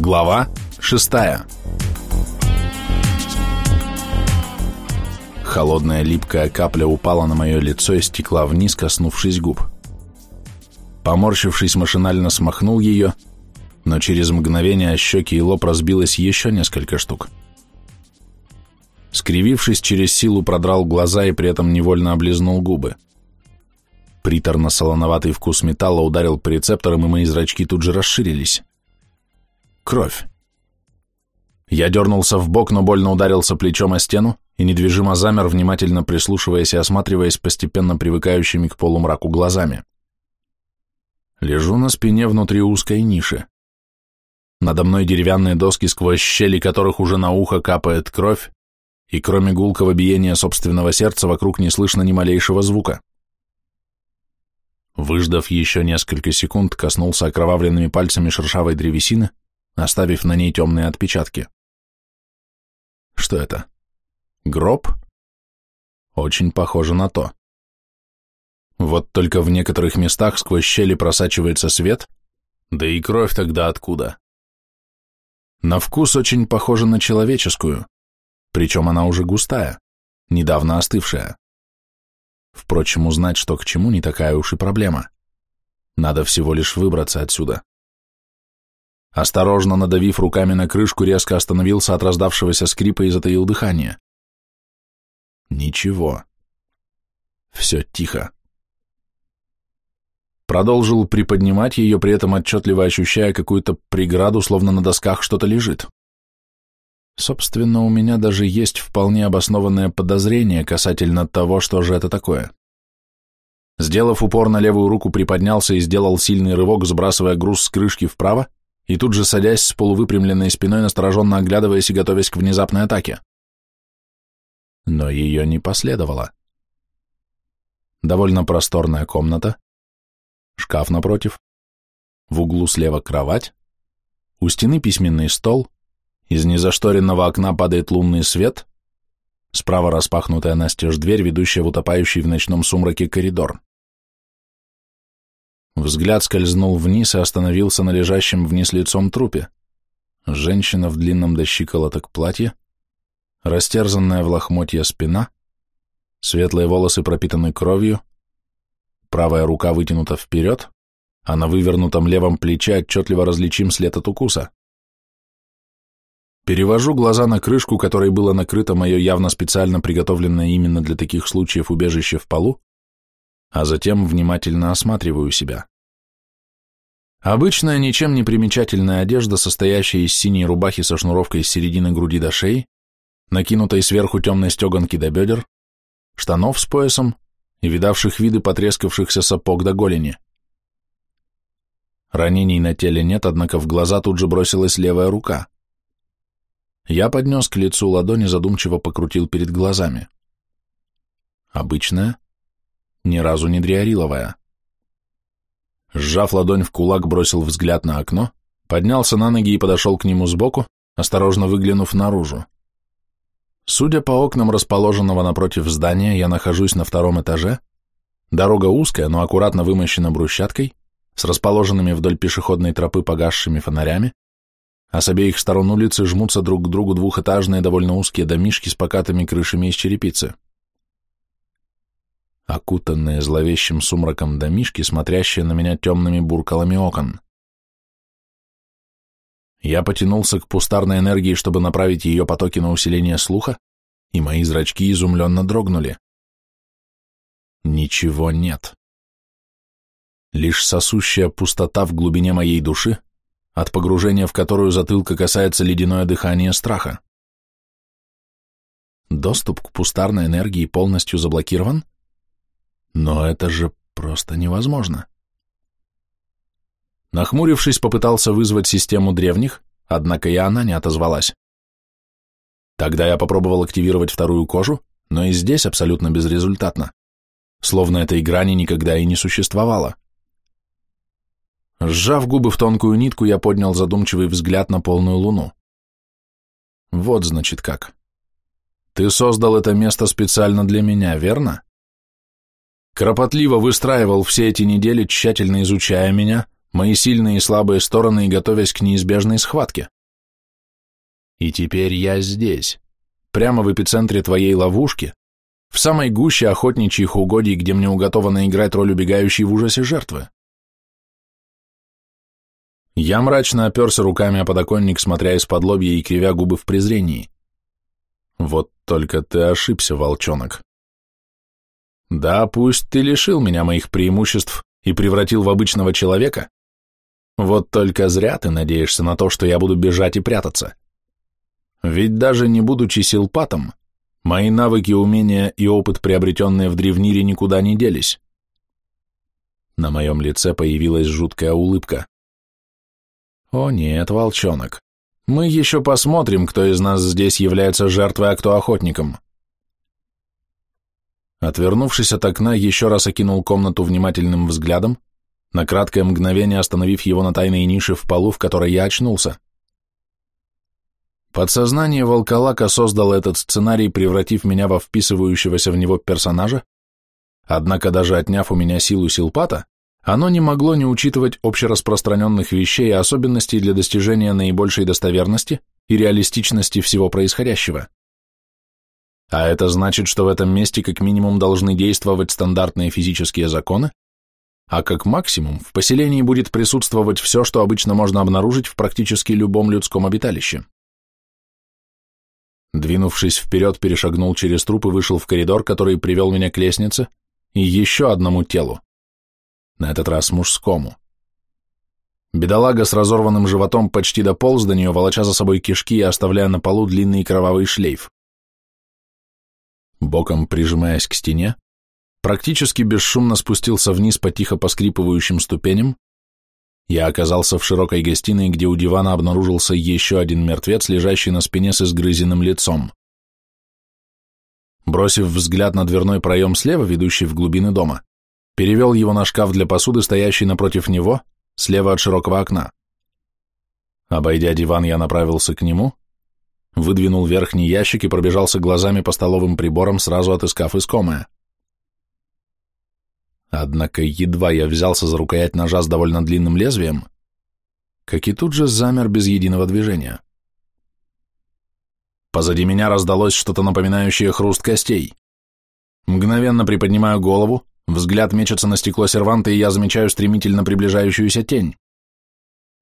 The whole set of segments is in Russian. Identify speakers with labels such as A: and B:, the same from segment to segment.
A: Глава шестая. Холодная липкая капля упала на мое лицо и стекла вниз, коснувшись губ. Поморщившись, машинально смахнул ее, но через мгновение щеки и лоб разбилось еще несколько штук. Скривившись, через силу продрал глаза и при этом невольно облизнул губы. Приторно-солоноватый вкус металла ударил по рецепторам, и мои зрачки тут же расширились. Кровь. Я дернулся в бок, но больно ударился плечом о стену и недвижимо замер, внимательно прислушиваясь и осматриваясь постепенно привыкающими к полумраку глазами. Лежу на спине внутри узкой ниши. Надо мной деревянные доски, сквозь щели которых уже на ухо капает кровь, и кроме гулкого биения собственного сердца вокруг не слышно ни малейшего звука. Выждав еще несколько секунд, коснулся окровавленными пальцами шершавой древесины, оставив на ней темные отпечатки. Что это? Гроб? Очень похоже на то. Вот только в некоторых местах сквозь щели просачивается свет, да и кровь тогда откуда? На вкус очень похожа на человеческую, причем она уже густая, недавно остывшая. Впрочем, узнать, что к чему, не такая уж и проблема. Надо всего лишь выбраться отсюда. Осторожно надавив руками на крышку, резко остановился от раздавшегося скрипа и затаил дыхание. Ничего. Все тихо. Продолжил приподнимать ее, при этом отчетливо ощущая какую-то преграду, словно на досках что-то лежит. Собственно, у меня даже есть вполне обоснованное подозрение касательно того, что же это такое. Сделав упор на левую руку, приподнялся и сделал сильный рывок, сбрасывая груз с крышки вправо, и тут же садясь с полувыпрямленной спиной, настороженно оглядываясь и готовясь к внезапной атаке. Но ее не последовало. Довольно просторная комната, шкаф напротив, в углу слева кровать, у стены письменный стол, из незашторенного окна падает лунный свет, справа распахнутая настежь дверь, ведущая в утопающий в ночном сумраке коридор. Взгляд скользнул вниз и остановился на лежащем вниз лицом трупе. Женщина в длинном до щиколоток платье, растерзанная в лохмотья спина, светлые волосы пропитаны кровью, правая рука вытянута вперед, а на вывернутом левом плече отчетливо различим след от укуса. Перевожу глаза на крышку, которой было накрыто мое явно специально приготовленное именно для таких случаев убежище в полу, а затем внимательно осматриваю себя. Обычная, ничем не примечательная одежда, состоящая из синей рубахи со шнуровкой с середины груди до шеи, накинутой сверху темной стеганки до бедер, штанов с поясом и видавших виды потрескавшихся сапог до голени. Ранений на теле нет, однако в глаза тут же бросилась левая рука. Я поднес к лицу ладони, задумчиво покрутил перед глазами. Обычная, ни разу не дриариловая. Сжав ладонь в кулак, бросил взгляд на окно, поднялся на ноги и подошел к нему сбоку, осторожно выглянув наружу. Судя по окнам расположенного напротив здания, я нахожусь на втором этаже. Дорога узкая, но аккуратно вымощена брусчаткой, с расположенными вдоль пешеходной тропы погасшими фонарями, а с обеих сторон улицы жмутся друг к другу двухэтажные довольно узкие домишки с покатыми крышами из черепицы окутанные зловещим сумраком домишки, смотрящие на меня темными буркалами окон. Я потянулся к пустарной энергии, чтобы направить ее потоки на усиление слуха, и мои зрачки изумленно дрогнули. Ничего нет. Лишь сосущая пустота в глубине моей души, от погружения в которую затылка касается ледяное дыхание страха. Доступ к пустарной энергии полностью заблокирован? Но это же просто невозможно. Нахмурившись, попытался вызвать систему древних, однако и она не отозвалась. Тогда я попробовал активировать вторую кожу, но и здесь абсолютно безрезультатно, словно этой грани никогда и не существовало. Сжав губы в тонкую нитку, я поднял задумчивый взгляд на полную луну. Вот, значит, как. Ты создал это место специально для меня, верно? Кропотливо выстраивал все эти недели, тщательно изучая меня, мои сильные и слабые стороны и готовясь к неизбежной схватке. И теперь я здесь, прямо в эпицентре твоей ловушки, в самой гуще охотничьих угодий, где мне уготовано играть роль убегающей в ужасе жертвы. Я мрачно оперся руками о подоконник, смотря из-под лобья и кривя губы в презрении. Вот только ты ошибся, волчонок. Да, пусть ты лишил меня моих преимуществ и превратил в обычного человека, вот только зря ты надеешься на то, что я буду бежать и прятаться. Ведь даже не будучи силпатом, мои навыки, умения и опыт, приобретенные в древнире, никуда не делись. На моем лице появилась жуткая улыбка. О нет, волчонок, мы еще посмотрим, кто из нас здесь является жертвой, а кто охотником. Отвернувшись от окна, еще раз окинул комнату внимательным взглядом, на краткое мгновение остановив его на тайной нише в полу, в которой я очнулся. Подсознание волколака создало этот сценарий, превратив меня во вписывающегося в него персонажа, однако даже отняв у меня силу силпата, оно не могло не учитывать общераспространенных вещей и особенностей для достижения наибольшей достоверности и реалистичности всего происходящего. А это значит, что в этом месте как минимум должны действовать стандартные физические законы, а как максимум в поселении будет присутствовать все, что обычно можно обнаружить в практически любом людском обиталище. Двинувшись вперед, перешагнул через труп и вышел в коридор, который привел меня к лестнице и еще одному телу, на этот раз мужскому. Бедолага с разорванным животом почти дополз до нее, волоча за собой кишки и оставляя на полу длинный кровавый шлейф. Боком прижимаясь к стене, практически бесшумно спустился вниз по тихо поскрипывающим ступеням, я оказался в широкой гостиной, где у дивана обнаружился еще один мертвец, лежащий на спине с изгрызенным лицом. Бросив взгляд на дверной проем слева, ведущий в глубины дома, перевел его на шкаф для посуды, стоящий напротив него, слева от широкого окна. Обойдя диван, я направился к нему, выдвинул верхний ящик и пробежался глазами по столовым приборам, сразу отыскав искомое. Однако едва я взялся за рукоять ножа с довольно длинным лезвием, как и тут же замер без единого движения. Позади меня раздалось что-то напоминающее хруст костей. Мгновенно приподнимаю голову, взгляд мечется на стекло серванта, и я замечаю стремительно приближающуюся тень.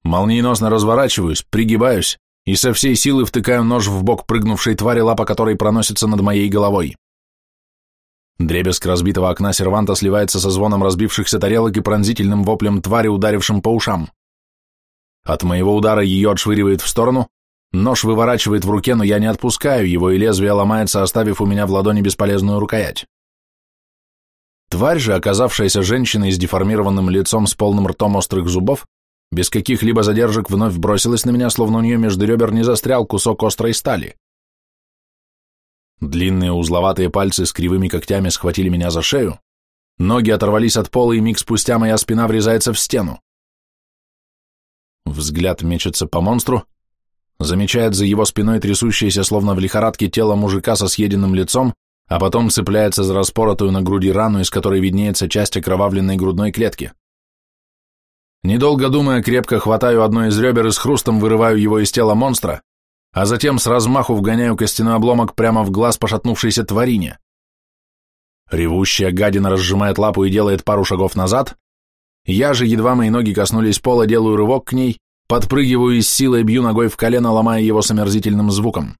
A: Молниеносно разворачиваюсь, пригибаюсь и со всей силы втыкаю нож в бок прыгнувшей твари, лапа которой проносится над моей головой. Дребезг разбитого окна серванта сливается со звоном разбившихся тарелок и пронзительным воплем твари, ударившим по ушам. От моего удара ее отшвыривает в сторону, нож выворачивает в руке, но я не отпускаю его, и лезвие ломается, оставив у меня в ладони бесполезную рукоять. Тварь же, оказавшаяся женщиной с деформированным лицом с полным ртом острых зубов, без каких-либо задержек вновь бросилась на меня, словно у нее между ребер не застрял кусок острой стали. Длинные узловатые пальцы с кривыми когтями схватили меня за шею, ноги оторвались от пола, и миг спустя моя спина врезается в стену. Взгляд мечется по монстру, замечает за его спиной трясущееся, словно в лихорадке, тело мужика со съеденным лицом, а потом цепляется за распоротую на груди рану, из которой виднеется часть окровавленной грудной клетки. Недолго думая, крепко хватаю одно из ребер и с хрустом вырываю его из тела монстра, а затем с размаху вгоняю костяной обломок прямо в глаз пошатнувшейся тварине. Ревущая гадина разжимает лапу и делает пару шагов назад. Я же, едва мои ноги коснулись пола, делаю рывок к ней, подпрыгиваю и с силой бью ногой в колено, ломая его с омерзительным звуком.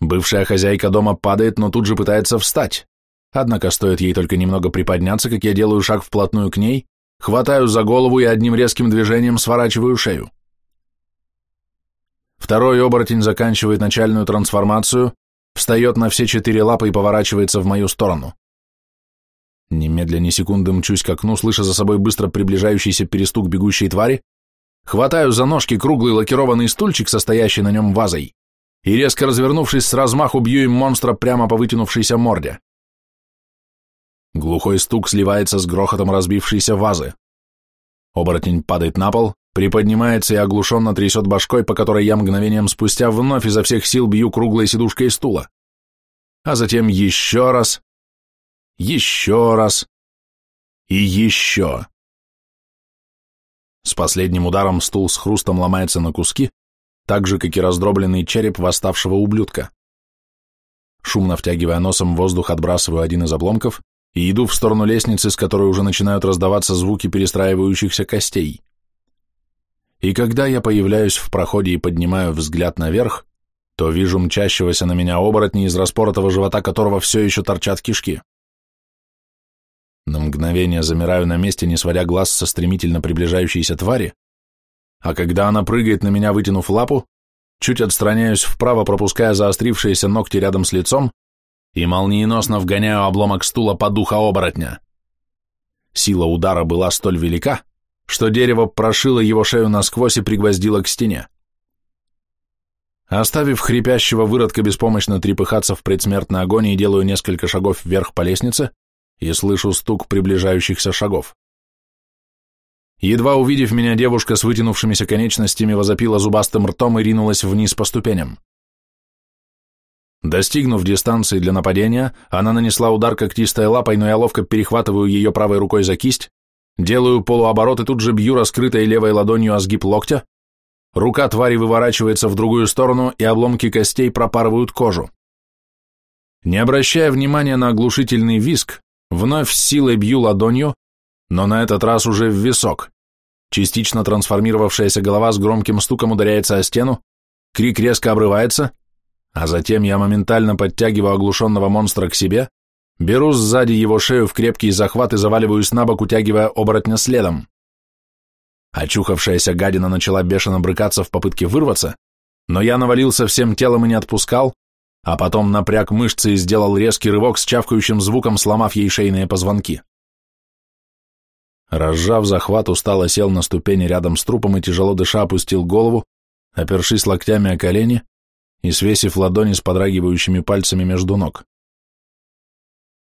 A: Бывшая хозяйка дома падает, но тут же пытается встать. Однако стоит ей только немного приподняться, как я делаю шаг вплотную к ней, хватаю за голову и одним резким движением сворачиваю шею. Второй оборотень заканчивает начальную трансформацию, встает на все четыре лапы и поворачивается в мою сторону. Немедля ни секунды мчусь к окну, слыша за собой быстро приближающийся перестук бегущей твари, хватаю за ножки круглый лакированный стульчик, состоящий на нем вазой, и, резко развернувшись, с размаху бью им монстра прямо по вытянувшейся морде. Глухой стук сливается с грохотом разбившейся вазы. Оборотень падает на пол, приподнимается и оглушенно трясет башкой, по которой я мгновением спустя вновь изо всех сил бью круглой сидушкой стула. А затем еще раз, еще раз и еще. С последним ударом стул с хрустом ломается на куски, так же, как и раздробленный череп восставшего ублюдка. Шумно втягивая носом воздух, отбрасываю один из обломков и иду в сторону лестницы, с которой уже начинают раздаваться звуки перестраивающихся костей. И когда я появляюсь в проходе и поднимаю взгляд наверх, то вижу мчащегося на меня оборотня, из распоротого живота которого все еще торчат кишки. На мгновение замираю на месте, не сводя глаз со стремительно приближающейся твари, а когда она прыгает на меня, вытянув лапу, чуть отстраняюсь вправо, пропуская заострившиеся ногти рядом с лицом и молниеносно вгоняю обломок стула по духа оборотня. Сила удара была столь велика, что дерево прошило его шею насквозь и пригвоздило к стене. Оставив хрипящего выродка беспомощно трепыхаться в предсмертной агонии, делаю несколько шагов вверх по лестнице и слышу стук приближающихся шагов. Едва увидев меня, девушка с вытянувшимися конечностями возопила зубастым ртом и ринулась вниз по ступеням. Достигнув дистанции для нападения, она нанесла удар когтистой лапой, но я ловко перехватываю ее правой рукой за кисть, делаю полуоборот и тут же бью раскрытой левой ладонью о сгиб локтя, рука твари выворачивается в другую сторону, и обломки костей пропарывают кожу. Не обращая внимания на оглушительный виск, вновь с силой бью ладонью, но на этот раз уже в висок. Частично трансформировавшаяся голова с громким стуком ударяется о стену, крик резко обрывается, а затем я моментально подтягиваю оглушенного монстра к себе, беру сзади его шею в крепкий захват и заваливаюсь на бок, утягивая оборотня следом. Очухавшаяся гадина начала бешено брыкаться в попытке вырваться, но я навалился всем телом и не отпускал, а потом напряг мышцы и сделал резкий рывок с чавкающим звуком, сломав ей шейные позвонки. Разжав захват, устало сел на ступени рядом с трупом и тяжело дыша опустил голову, опершись локтями о колени и свесив ладони с подрагивающими пальцами между ног.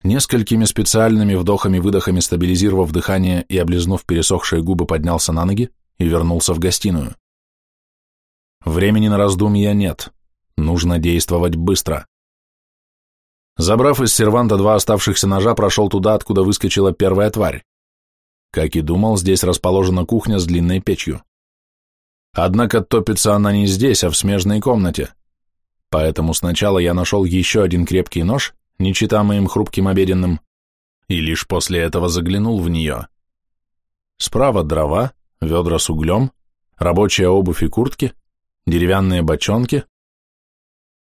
A: Несколькими специальными вдохами-выдохами стабилизировав дыхание и облизнув пересохшие губы, поднялся на ноги и вернулся в гостиную. Времени на раздумья нет, нужно действовать быстро. Забрав из серванта два оставшихся ножа, прошел туда, откуда выскочила первая тварь. Как и думал, здесь расположена кухня с длинной печью. Однако топится она не здесь, а в смежной комнате. Поэтому сначала я нашел еще один крепкий нож, не чита моим хрупким обеденным, и лишь после этого заглянул в нее. Справа дрова, ведра с углем, рабочая обувь и куртки, деревянные бочонки,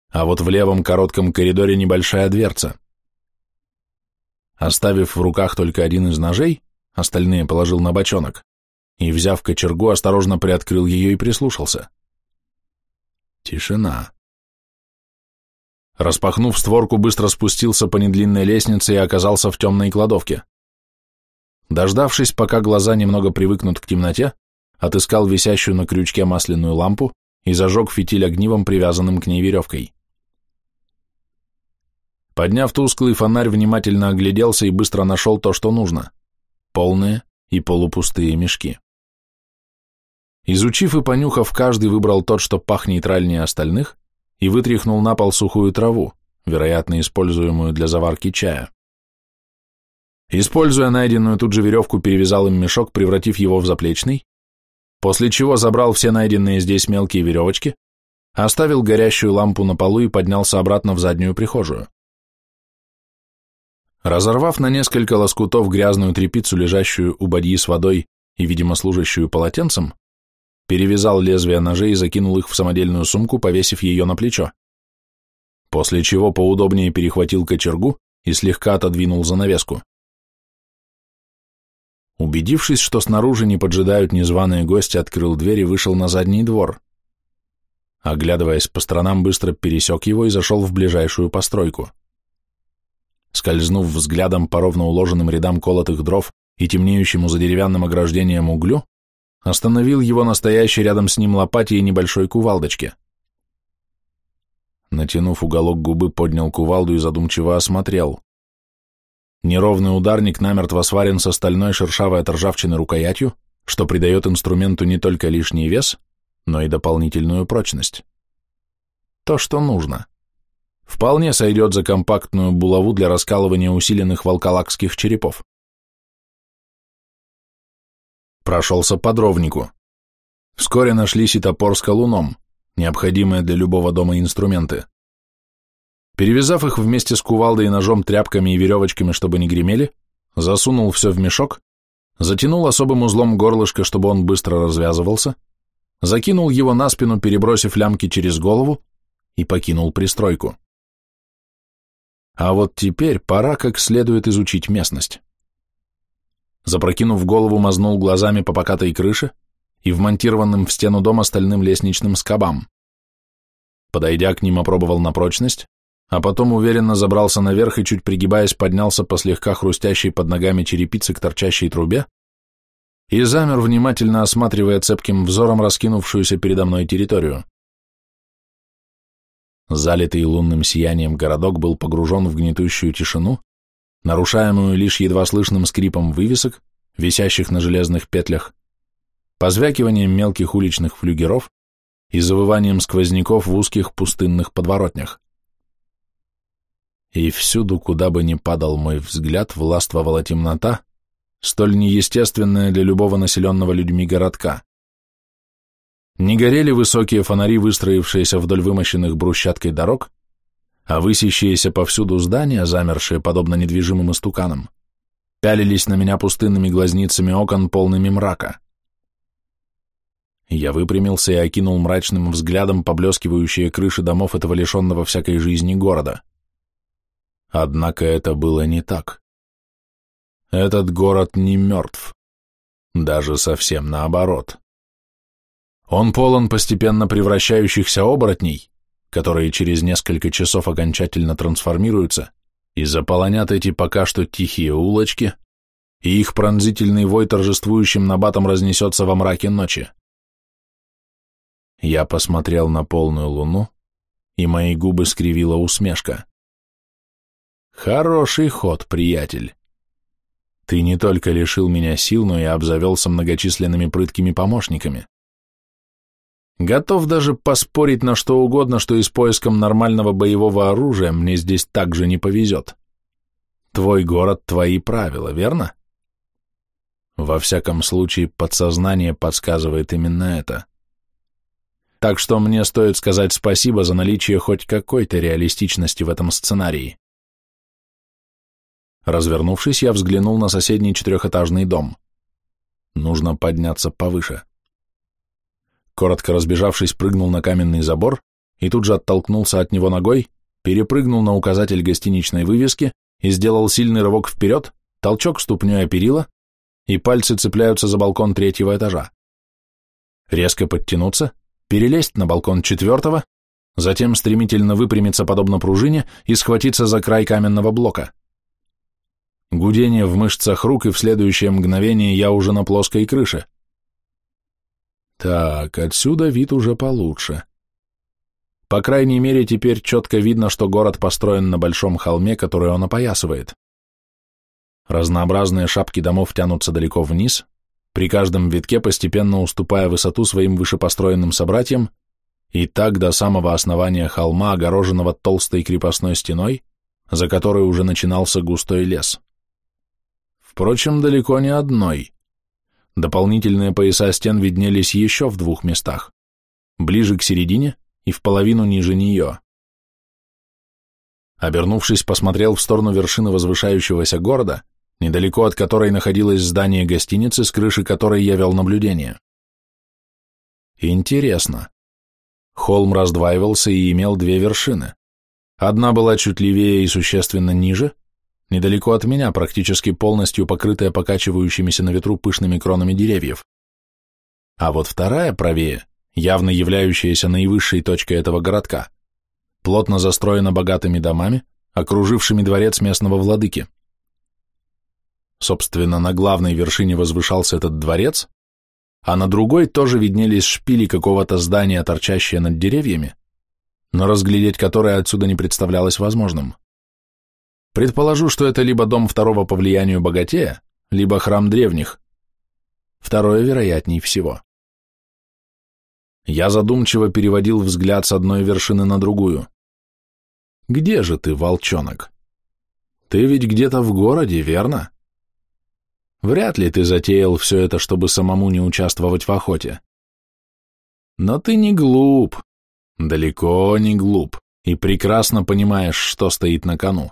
A: а вот в левом коротком коридоре небольшая дверца. Оставив в руках только один из ножей, остальные положил на бочонок, и, взяв кочергу, осторожно приоткрыл ее и прислушался. Тишина. Распахнув створку, быстро спустился по недлинной лестнице и оказался в темной кладовке. Дождавшись, пока глаза немного привыкнут к темноте, отыскал висящую на крючке масляную лампу и зажег фитиль огнивом, привязанным к ней веревкой. Подняв тусклый фонарь, внимательно огляделся и быстро нашел то, что нужно полные и полупустые мешки. Изучив и понюхав, каждый выбрал тот, что пах нейтральнее остальных, и вытряхнул на пол сухую траву, вероятно, используемую для заварки чая. Используя найденную тут же веревку, перевязал им мешок, превратив его в заплечный, после чего забрал все найденные здесь мелкие веревочки, оставил горящую лампу на полу и поднялся обратно в заднюю прихожую. Разорвав на несколько лоскутов грязную тряпицу, лежащую у бадьи с водой и, видимо, служащую полотенцем, перевязал лезвия ножей и закинул их в самодельную сумку, повесив ее на плечо. После чего поудобнее перехватил кочергу и слегка отодвинул занавеску. Убедившись, что снаружи не поджидают незваные гости, открыл дверь и вышел на задний двор. Оглядываясь по сторонам, быстро пересек его и зашел в ближайшую постройку. Скользнув взглядом по ровно уложенным рядам колотых дров и темнеющему за деревянным ограждением углю, остановил его настоящий рядом с ним лопате и небольшой кувалдочке. Натянув уголок губы, поднял кувалду и задумчиво осмотрел. Неровный ударник намертво сварен со стальной шершавой от ржавчины рукоятью, что придает инструменту не только лишний вес, но и дополнительную прочность. То, что нужно вполне сойдет за компактную булаву для раскалывания усиленных волколакских черепов. Прошелся по дровнику. Вскоре нашлись и топор с колуном, необходимые для любого дома инструменты. Перевязав их вместе с кувалдой и ножом тряпками и веревочками, чтобы не гремели, засунул все в мешок, затянул особым узлом горлышко, чтобы он быстро развязывался, закинул его на спину, перебросив лямки через голову, и покинул пристройку. А вот теперь пора как следует изучить местность. Запрокинув голову, мазнул глазами по покатой крыше и вмонтированным в стену дома стальным лестничным скобам. Подойдя к ним, опробовал на прочность, а потом уверенно забрался наверх и, чуть пригибаясь, поднялся по слегка хрустящей под ногами черепицы к торчащей трубе и замер, внимательно осматривая цепким взором раскинувшуюся передо мной территорию. Залитый лунным сиянием городок был погружен в гнетущую тишину, нарушаемую лишь едва слышным скрипом вывесок, висящих на железных петлях, позвякиванием мелких уличных флюгеров и завыванием сквозняков в узких пустынных подворотнях. И всюду, куда бы ни падал мой взгляд, властвовала темнота, столь неестественная для любого населенного людьми городка. Не горели высокие фонари, выстроившиеся вдоль вымощенных брусчаткой дорог, а высящиеся повсюду здания, замершие подобно недвижимым истуканам, пялились на меня пустынными глазницами окон, полными мрака. Я выпрямился и окинул мрачным взглядом поблескивающие крыши домов этого лишенного всякой жизни города. Однако это было не так. Этот город не мертв. Даже совсем наоборот. Он полон постепенно превращающихся оборотней, которые через несколько часов окончательно трансформируются и заполонят эти пока что тихие улочки, и их пронзительный вой торжествующим набатом разнесется во мраке ночи. Я посмотрел на полную луну, и мои губы скривила усмешка. Хороший ход, приятель. Ты не только лишил меня сил, но и обзавелся многочисленными прыткими помощниками. Готов даже поспорить на что угодно, что и с поиском нормального боевого оружия мне здесь также не повезет. Твой город — твои правила, верно? Во всяком случае, подсознание подсказывает именно это. Так что мне стоит сказать спасибо за наличие хоть какой-то реалистичности в этом сценарии. Развернувшись, я взглянул на соседний четырехэтажный дом. Нужно подняться повыше коротко разбежавшись, прыгнул на каменный забор и тут же оттолкнулся от него ногой, перепрыгнул на указатель гостиничной вывески и сделал сильный рывок вперед, толчок ступней о перила, и пальцы цепляются за балкон третьего этажа. Резко подтянуться, перелезть на балкон четвертого, затем стремительно выпрямиться подобно пружине и схватиться за край каменного блока. Гудение в мышцах рук, и в следующее мгновение я уже на плоской крыше. Так, отсюда вид уже получше. По крайней мере, теперь четко видно, что город построен на большом холме, который он опоясывает. Разнообразные шапки домов тянутся далеко вниз, при каждом витке постепенно уступая высоту своим вышепостроенным собратьям, и так до самого основания холма, огороженного толстой крепостной стеной, за которой уже начинался густой лес. Впрочем, далеко не одной. Дополнительные пояса стен виднелись еще в двух местах, ближе к середине и в половину ниже нее. Обернувшись, посмотрел в сторону вершины возвышающегося города, недалеко от которой находилось здание гостиницы, с крыши которой я вел наблюдение. Интересно. Холм раздваивался и имел две вершины. Одна была чуть левее и существенно ниже, недалеко от меня, практически полностью покрытая покачивающимися на ветру пышными кронами деревьев. А вот вторая, правее, явно являющаяся наивысшей точкой этого городка, плотно застроена богатыми домами, окружившими дворец местного владыки. Собственно, на главной вершине возвышался этот дворец, а на другой тоже виднелись шпили какого-то здания, торчащие над деревьями, но разглядеть которое отсюда не представлялось возможным. Предположу, что это либо дом второго по влиянию богатея, либо храм древних. Второе вероятней всего. Я задумчиво переводил взгляд с одной вершины на другую. Где же ты, волчонок? Ты ведь где-то в городе, верно? Вряд ли ты затеял все это, чтобы самому не участвовать в охоте. Но ты не глуп, далеко не глуп, и прекрасно понимаешь, что стоит на кону.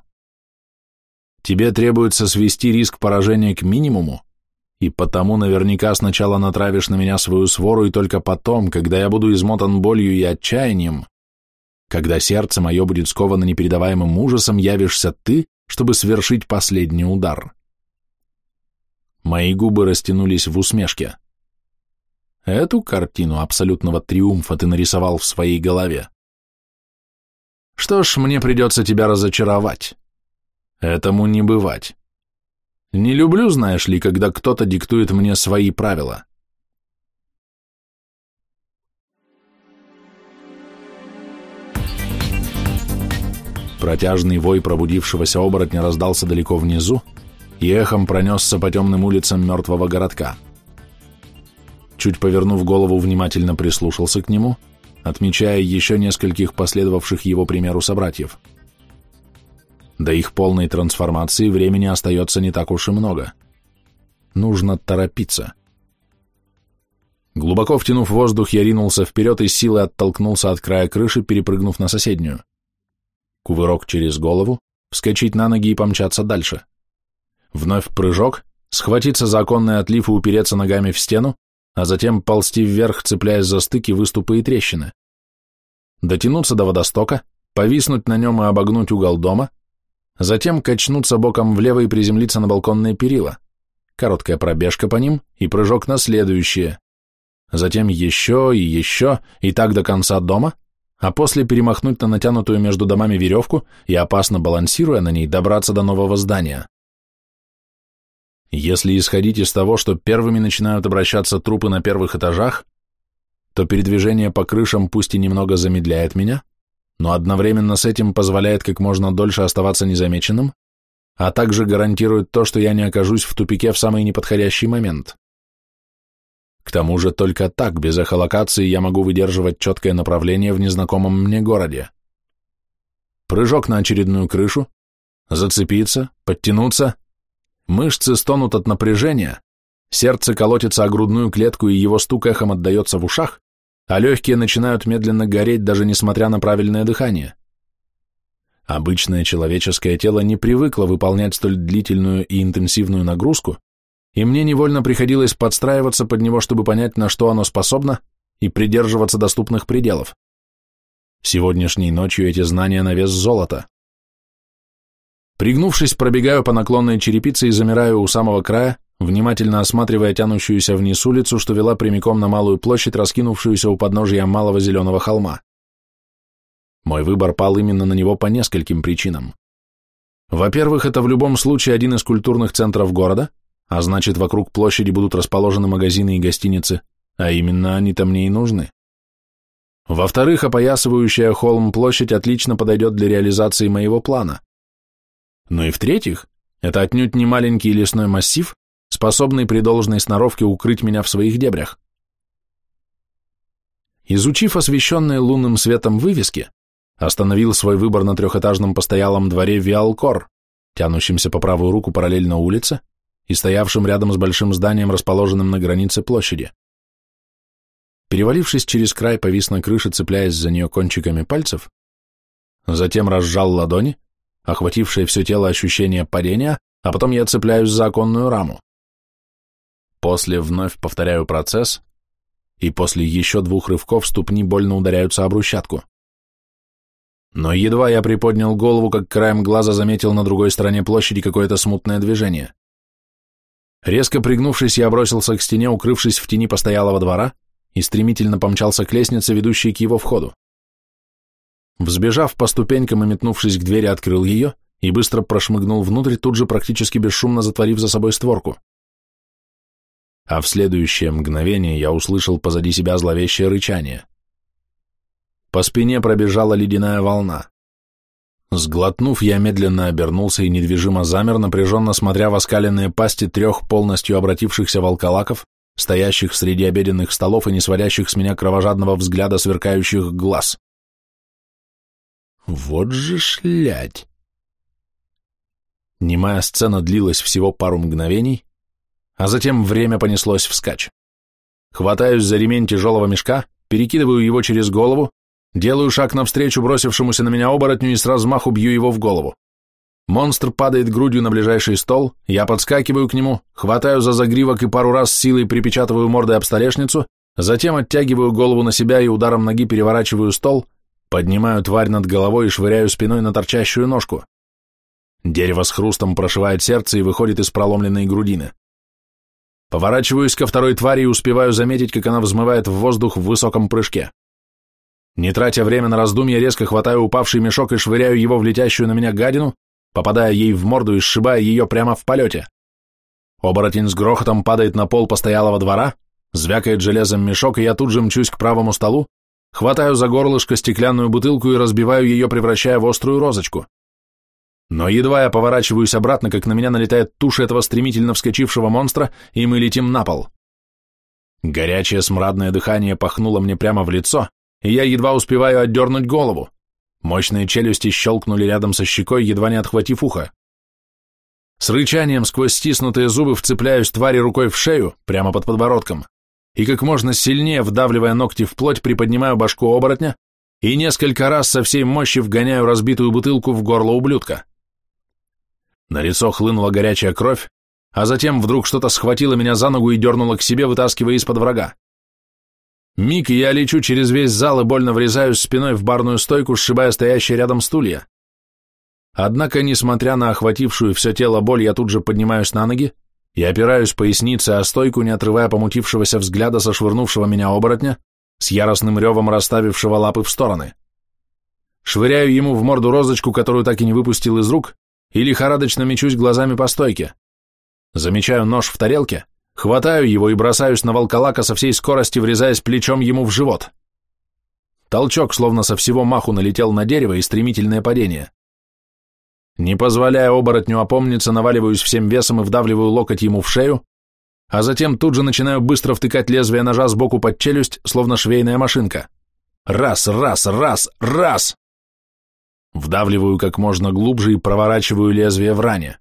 A: Тебе требуется свести риск поражения к минимуму, и потому наверняка сначала натравишь на меня свою свору, и только потом, когда я буду измотан болью и отчаянием, когда сердце мое будет сковано непередаваемым ужасом, явишься ты, чтобы свершить последний удар. Мои губы растянулись в усмешке. Эту картину абсолютного триумфа ты нарисовал в своей голове. Что ж, мне придется тебя разочаровать. Этому не бывать. Не люблю, знаешь ли, когда кто-то диктует мне свои правила. Протяжный вой пробудившегося оборотня раздался далеко внизу и эхом пронесся по темным улицам мертвого городка. Чуть повернув голову, внимательно прислушался к нему, отмечая еще нескольких последовавших его примеру собратьев. До их полной трансформации времени остается не так уж и много. Нужно торопиться. Глубоко втянув воздух, я ринулся вперед и силой оттолкнулся от края крыши, перепрыгнув на соседнюю кувырок через голову, вскочить на ноги и помчаться дальше. Вновь прыжок, схватиться за оконный отлив и упереться ногами в стену, а затем ползти вверх, цепляясь за стыки, выступы и трещины. Дотянуться до водостока, повиснуть на нем и обогнуть угол дома, затем качнуться боком влево и приземлиться на балконные перила. Короткая пробежка по ним и прыжок на следующее. Затем еще и еще, и так до конца дома — а после перемахнуть на натянутую между домами веревку и, опасно балансируя на ней, добраться до нового здания. Если исходить из того, что первыми начинают обращаться трупы на первых этажах, то передвижение по крышам пусть и немного замедляет меня, но одновременно с этим позволяет как можно дольше оставаться незамеченным, а также гарантирует то, что я не окажусь в тупике в самый неподходящий момент. К тому же только так, без эхолокации, я могу выдерживать четкое направление в незнакомом мне городе. Прыжок на очередную крышу, зацепиться, подтянуться, мышцы стонут от напряжения, сердце колотится о грудную клетку и его стук эхом отдается в ушах, а легкие начинают медленно гореть, даже несмотря на правильное дыхание. Обычное человеческое тело не привыкло выполнять столь длительную и интенсивную нагрузку, и мне невольно приходилось подстраиваться под него, чтобы понять, на что оно способно, и придерживаться доступных пределов. Сегодняшней ночью эти знания на вес золота. Пригнувшись, пробегаю по наклонной черепице и замираю у самого края, внимательно осматривая тянущуюся вниз улицу, что вела прямиком на малую площадь, раскинувшуюся у подножия малого зеленого холма. Мой выбор пал именно на него по нескольким причинам. Во-первых, это в любом случае один из культурных центров города, а значит, вокруг площади будут расположены магазины и гостиницы, а именно они-то мне и нужны. Во-вторых, опоясывающая холм площадь отлично подойдет для реализации моего плана. Ну и в-третьих, это отнюдь не маленький лесной массив, способный при должной сноровке укрыть меня в своих дебрях. Изучив освещенные лунным светом вывески, остановил свой выбор на трехэтажном постоялом дворе Виалкор, тянущемся по правую руку параллельно улице, и стоявшим рядом с большим зданием, расположенным на границе площади. Перевалившись через край, повис на крыше, цепляясь за нее кончиками пальцев, затем разжал ладони, охватившее все тело ощущение падения, а потом я цепляюсь за оконную раму. После вновь повторяю процесс, и после еще двух рывков ступни больно ударяются об брусчатку. Но едва я приподнял голову, как краем глаза заметил на другой стороне площади какое-то смутное движение. Резко пригнувшись, я бросился к стене, укрывшись в тени постоялого двора, и стремительно помчался к лестнице, ведущей к его входу. Взбежав по ступенькам и метнувшись к двери, открыл ее и быстро прошмыгнул внутрь, тут же практически бесшумно затворив за собой створку. А в следующее мгновение я услышал позади себя зловещее рычание. По спине пробежала ледяная волна. Сглотнув, я медленно обернулся и недвижимо замер, напряженно смотря в оскаленные пасти трех полностью обратившихся волколаков, стоящих среди обеденных столов и не сводящих с меня кровожадного взгляда сверкающих глаз. Вот же шлять! Немая сцена длилась всего пару мгновений, а затем время понеслось вскачь. Хватаюсь за ремень тяжелого мешка, перекидываю его через голову, делаю шаг навстречу бросившемуся на меня оборотню и с размаху бью его в голову. Монстр падает грудью на ближайший стол, я подскакиваю к нему, хватаю за загривок и пару раз силой припечатываю мордой об столешницу, затем оттягиваю голову на себя и ударом ноги переворачиваю стол, поднимаю тварь над головой и швыряю спиной на торчащую ножку. Дерево с хрустом прошивает сердце и выходит из проломленной грудины. Поворачиваюсь ко второй твари и успеваю заметить, как она взмывает в воздух в высоком прыжке. Не тратя время на раздумья, резко хватаю упавший мешок и швыряю его в летящую на меня гадину, попадая ей в морду и сшибая ее прямо в полете. Оборотень с грохотом падает на пол постоялого двора, звякает железом мешок, и я тут же мчусь к правому столу, хватаю за горлышко стеклянную бутылку и разбиваю ее, превращая в острую розочку. Но едва я поворачиваюсь обратно, как на меня налетает туша этого стремительно вскочившего монстра, и мы летим на пол. Горячее смрадное дыхание пахнуло мне прямо в лицо, и я едва успеваю отдернуть голову. Мощные челюсти щелкнули рядом со щекой, едва не отхватив ухо. С рычанием сквозь стиснутые зубы вцепляюсь твари рукой в шею, прямо под подбородком, и как можно сильнее, вдавливая ногти в плоть, приподнимаю башку оборотня и несколько раз со всей мощи вгоняю разбитую бутылку в горло ублюдка. На лицо хлынула горячая кровь, а затем вдруг что-то схватило меня за ногу и дернуло к себе, вытаскивая из-под врага. Миг, и я лечу через весь зал и больно врезаюсь спиной в барную стойку, сшибая стоящие рядом стулья. Однако, несмотря на охватившую все тело боль, я тут же поднимаюсь на ноги и опираюсь поясницей о стойку, не отрывая помутившегося взгляда со швырнувшего меня оборотня, с яростным ревом расставившего лапы в стороны. Швыряю ему в морду розочку, которую так и не выпустил из рук, и лихорадочно мечусь глазами по стойке. Замечаю нож в тарелке, Хватаю его и бросаюсь на волколака со всей скорости, врезаясь плечом ему в живот. Толчок словно со всего маху налетел на дерево и стремительное падение. Не позволяя оборотню опомниться, наваливаюсь всем весом и вдавливаю локоть ему в шею, а затем тут же начинаю быстро втыкать лезвие ножа сбоку под челюсть, словно швейная машинка. Раз, раз, раз, раз! Вдавливаю как можно глубже и проворачиваю лезвие в ране.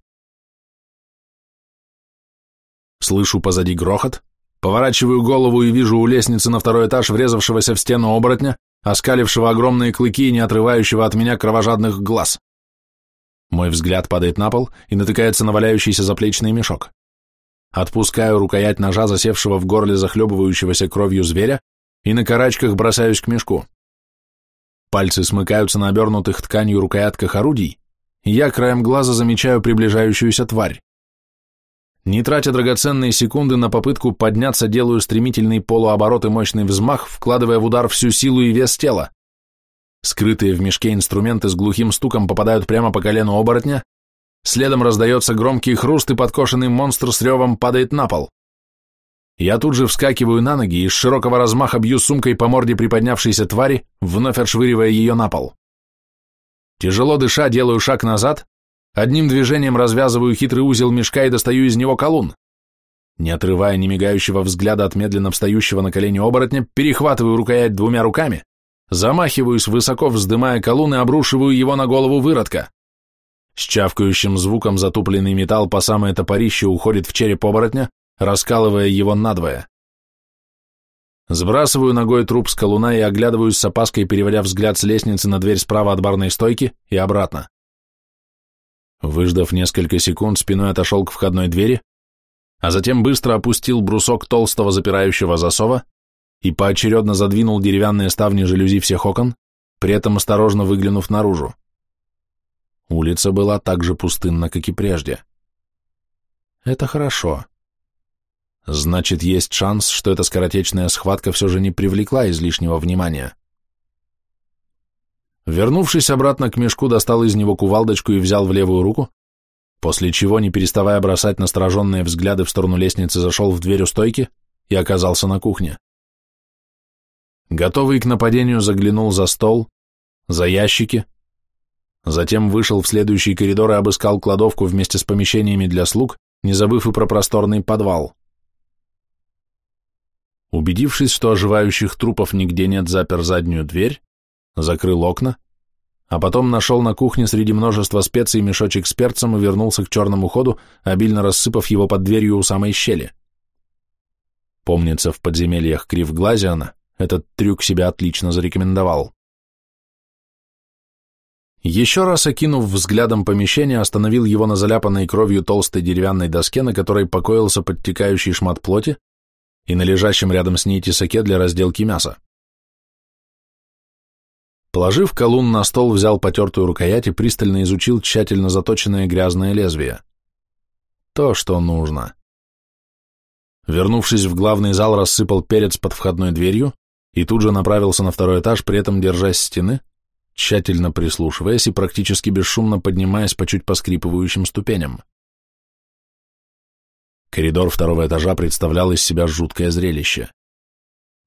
A: Слышу позади грохот, поворачиваю голову и вижу у лестницы на второй этаж врезавшегося в стену оборотня, оскалившего огромные клыки и не отрывающего от меня кровожадных глаз. Мой взгляд падает на пол и натыкается на валяющийся заплечный мешок. Отпускаю рукоять ножа, засевшего в горле захлебывающегося кровью зверя, и на карачках бросаюсь к мешку. Пальцы смыкаются на обернутых тканью рукоятках орудий, и я краем глаза замечаю приближающуюся тварь. Не тратя драгоценные секунды на попытку подняться, делаю стремительный полуоборот и мощный взмах, вкладывая в удар всю силу и вес тела. Скрытые в мешке инструменты с глухим стуком попадают прямо по колену оборотня, следом раздается громкий хруст, и подкошенный монстр с ревом падает на пол. Я тут же вскакиваю на ноги и с широкого размаха бью сумкой по морде приподнявшейся твари, вновь отшвыривая ее на пол. Тяжело дыша, делаю шаг назад, Одним движением развязываю хитрый узел мешка и достаю из него колун. Не отрывая немигающего взгляда от медленно встающего на колени оборотня, перехватываю рукоять двумя руками, замахиваюсь, высоко вздымая колун и обрушиваю его на голову выродка. С чавкающим звуком затупленный металл по самое топорище уходит в череп оборотня, раскалывая его надвое. Сбрасываю ногой труп с колуна и оглядываюсь с опаской, переводя взгляд с лестницы на дверь справа от барной стойки и обратно. Выждав несколько секунд, спиной отошел к входной двери, а затем быстро опустил брусок толстого запирающего засова и поочередно задвинул деревянные ставни жалюзи всех окон, при этом осторожно выглянув наружу. Улица была так же пустынна, как и прежде. Это хорошо. Значит, есть шанс, что эта скоротечная схватка все же не привлекла излишнего внимания. Вернувшись обратно к мешку, достал из него кувалдочку и взял в левую руку, после чего, не переставая бросать настороженные взгляды в сторону лестницы, зашел в дверь у стойки и оказался на кухне. Готовый к нападению, заглянул за стол, за ящики, затем вышел в следующий коридор и обыскал кладовку вместе с помещениями для слуг, не забыв и про просторный подвал. Убедившись, что оживающих трупов нигде нет, запер заднюю дверь, закрыл окна, а потом нашел на кухне среди множества специй мешочек с перцем и вернулся к черному ходу, обильно рассыпав его под дверью у самой щели. Помнится, в подземельях Кривглазиана этот трюк себя отлично зарекомендовал. Еще раз окинув взглядом помещение, остановил его на заляпанной кровью толстой деревянной доске, на которой покоился подтекающий шмат плоти, и на лежащем рядом с ней тесаке для разделки мяса. Положив колун на стол, взял потертую рукоять и пристально изучил тщательно заточенное грязное лезвие. То, что нужно. Вернувшись в главный зал, рассыпал перец под входной дверью и тут же направился на второй этаж, при этом держась стены, тщательно прислушиваясь и практически бесшумно поднимаясь по чуть поскрипывающим ступеням. Коридор второго этажа представлял из себя жуткое зрелище.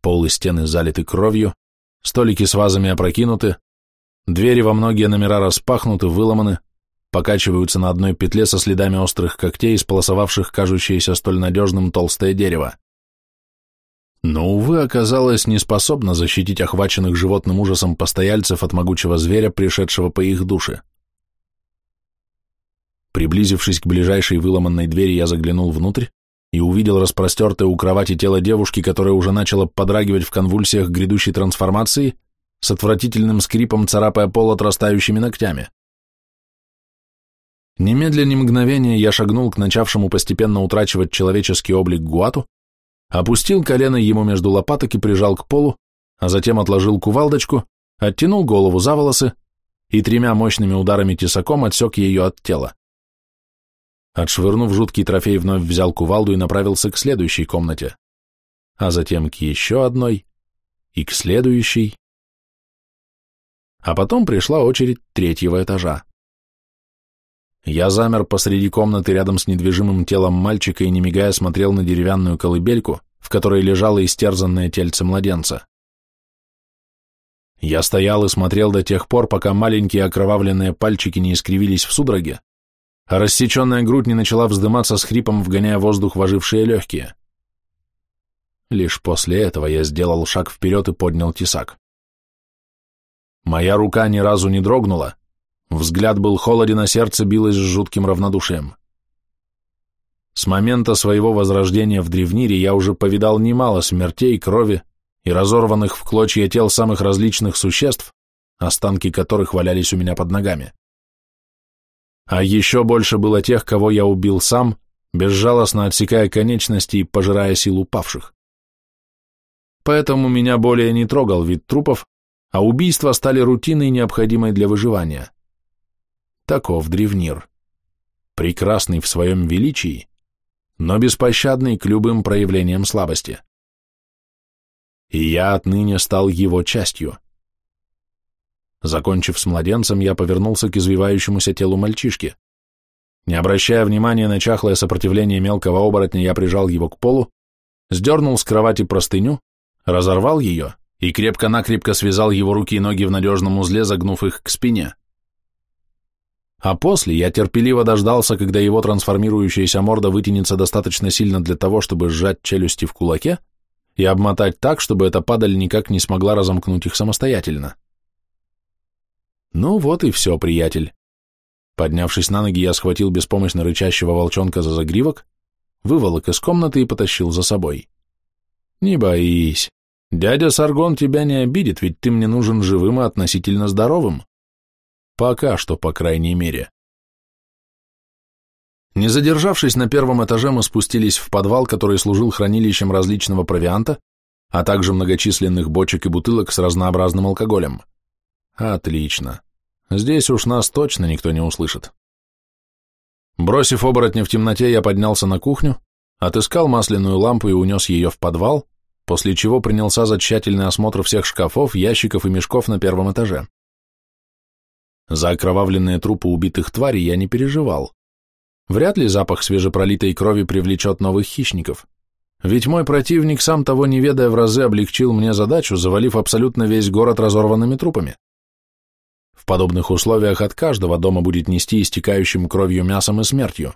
A: Пол и стены залиты кровью, столики с вазами опрокинуты, двери во многие номера распахнуты, выломаны, покачиваются на одной петле со следами острых когтей, сполосовавших кажущееся столь надежным толстое дерево. Но, увы, оказалось неспособна защитить охваченных животным ужасом постояльцев от могучего зверя, пришедшего по их душе. Приблизившись к ближайшей выломанной двери, я заглянул внутрь и увидел распростертое у кровати тело девушки, которая уже начала подрагивать в конвульсиях грядущей трансформации, с отвратительным скрипом царапая пол отрастающими ногтями. Немедля ни мгновения я шагнул к начавшему постепенно утрачивать человеческий облик Гуату, опустил колено ему между лопаток и прижал к полу, а затем отложил кувалдочку, оттянул голову за волосы и тремя мощными ударами тесаком отсек ее от тела. Отшвырнув жуткий трофей, вновь взял кувалду и направился к следующей комнате, а затем к еще одной и к следующей. А потом пришла очередь третьего этажа. Я замер посреди комнаты рядом с недвижимым телом мальчика и, не мигая, смотрел на деревянную колыбельку, в которой лежало истерзанное тельце младенца. Я стоял и смотрел до тех пор, пока маленькие окровавленные пальчики не искривились в судороге, рассеченная грудь не начала вздыматься с хрипом, вгоняя воздух в ожившие легкие. Лишь после этого я сделал шаг вперед и поднял тесак. Моя рука ни разу не дрогнула, взгляд был холоден, а сердце билось с жутким равнодушием. С момента своего возрождения в Древнире я уже повидал немало смертей, крови и разорванных в клочья тел самых различных существ, останки которых валялись у меня под ногами. А еще больше было тех, кого я убил сам, безжалостно отсекая конечности и пожирая силу павших. Поэтому меня более не трогал вид трупов, а убийства стали рутиной, необходимой для выживания. Таков древнир. Прекрасный в своем величии, но беспощадный к любым проявлениям слабости. И я отныне стал его частью. Закончив с младенцем, я повернулся к извивающемуся телу мальчишки. Не обращая внимания на чахлое сопротивление мелкого оборотня, я прижал его к полу, сдернул с кровати простыню, разорвал ее и крепко-накрепко связал его руки и ноги в надежном узле, загнув их к спине. А после я терпеливо дождался, когда его трансформирующаяся морда вытянется достаточно сильно для того, чтобы сжать челюсти в кулаке и обмотать так, чтобы эта падаль никак не смогла разомкнуть их самостоятельно. Ну вот и все, приятель. Поднявшись на ноги, я схватил беспомощно рычащего волчонка за загривок, выволок из комнаты и потащил за собой. Не боись. Дядя Саргон тебя не обидит, ведь ты мне нужен живым и относительно здоровым. Пока что, по крайней мере. Не задержавшись на первом этаже, мы спустились в подвал, который служил хранилищем различного провианта, а также многочисленных бочек и бутылок с разнообразным алкоголем. Отлично. Здесь уж нас точно никто не услышит. Бросив оборотня в темноте, я поднялся на кухню, отыскал масляную лампу и унес ее в подвал, после чего принялся за тщательный осмотр всех шкафов, ящиков и мешков на первом этаже. За окровавленные трупы убитых тварей я не переживал. Вряд ли запах свежепролитой крови привлечет новых хищников. Ведь мой противник, сам того не ведая, в разы облегчил мне задачу, завалив абсолютно весь город разорванными трупами. В подобных условиях от каждого дома будет нести истекающим кровью мясом и смертью.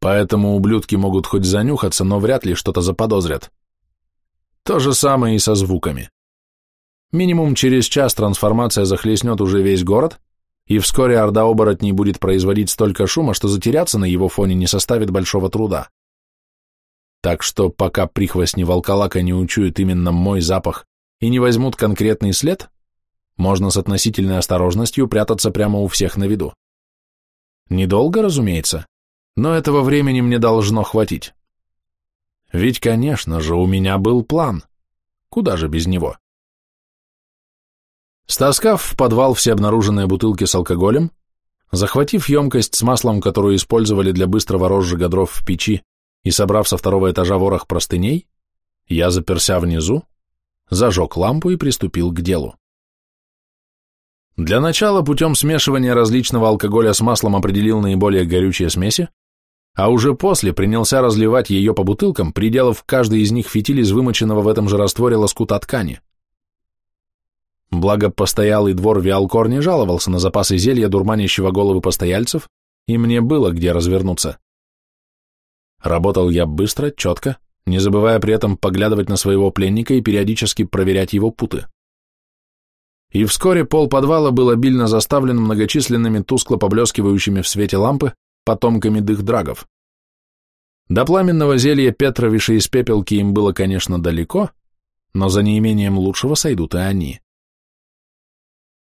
A: Поэтому ублюдки могут хоть занюхаться, но вряд ли что-то заподозрят. То же самое и со звуками. Минимум через час трансформация захлестнет уже весь город, и вскоре орда оборотней будет производить столько шума, что затеряться на его фоне не составит большого труда. Так что пока прихвостни волколака не учуют именно мой запах и не возьмут конкретный след, можно с относительной осторожностью прятаться прямо у всех на виду. Недолго, разумеется, но этого времени мне должно хватить. Ведь, конечно же, у меня был план. Куда же без него? Стаскав в подвал все обнаруженные бутылки с алкоголем, захватив емкость с маслом, которую использовали для быстрого розжига дров в печи, и собрав со второго этажа ворох простыней, я заперся внизу, зажег лампу и приступил к делу. Для начала путем смешивания различного алкоголя с маслом определил наиболее горючие смеси, а уже после принялся разливать ее по бутылкам, приделав каждый из них фитиль из вымоченного в этом же растворе лоскута ткани. Благо, постоялый двор Виалкор не жаловался на запасы зелья, дурманящего головы постояльцев, и мне было где развернуться. Работал я быстро, четко, не забывая при этом поглядывать на своего пленника и периодически проверять его путы и вскоре пол подвала был обильно заставлен многочисленными тускло поблескивающими в свете лампы потомками дых-драгов. До пламенного зелья Петровиша из пепелки им было, конечно, далеко, но за неимением лучшего сойдут и они.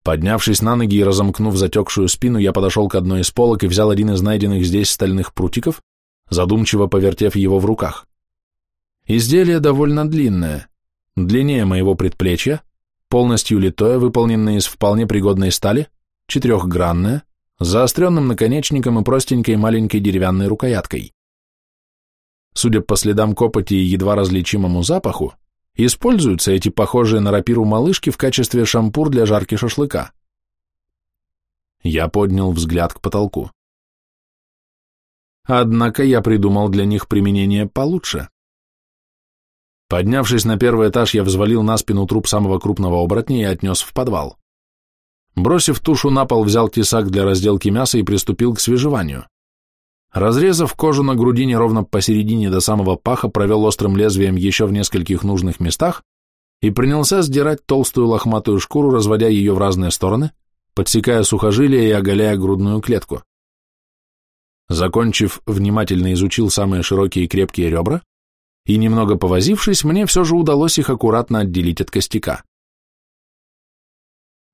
A: Поднявшись на ноги и разомкнув затекшую спину, я подошел к одной из полок и взял один из найденных здесь стальных прутиков, задумчиво повертев его в руках. Изделие довольно длинное, длиннее моего предплечья, полностью литое, выполненное из вполне пригодной стали, четырехгранное, с заостренным наконечником и простенькой маленькой деревянной рукояткой. Судя по следам копоти и едва различимому запаху, используются эти похожие на рапиру малышки в качестве шампур для жарки шашлыка. Я поднял взгляд к потолку. Однако я придумал для них применение получше. Поднявшись на первый этаж, я взвалил на спину труп самого крупного оборотня и отнес в подвал. Бросив тушу на пол, взял тесак для разделки мяса и приступил к свежеванию. Разрезав кожу на грудине ровно посередине до самого паха, провел острым лезвием еще в нескольких нужных местах и принялся сдирать толстую лохматую шкуру, разводя ее в разные стороны, подсекая сухожилия и оголяя грудную клетку. Закончив, внимательно изучил самые широкие и крепкие ребра, и немного повозившись, мне все же удалось их аккуратно отделить от костяка.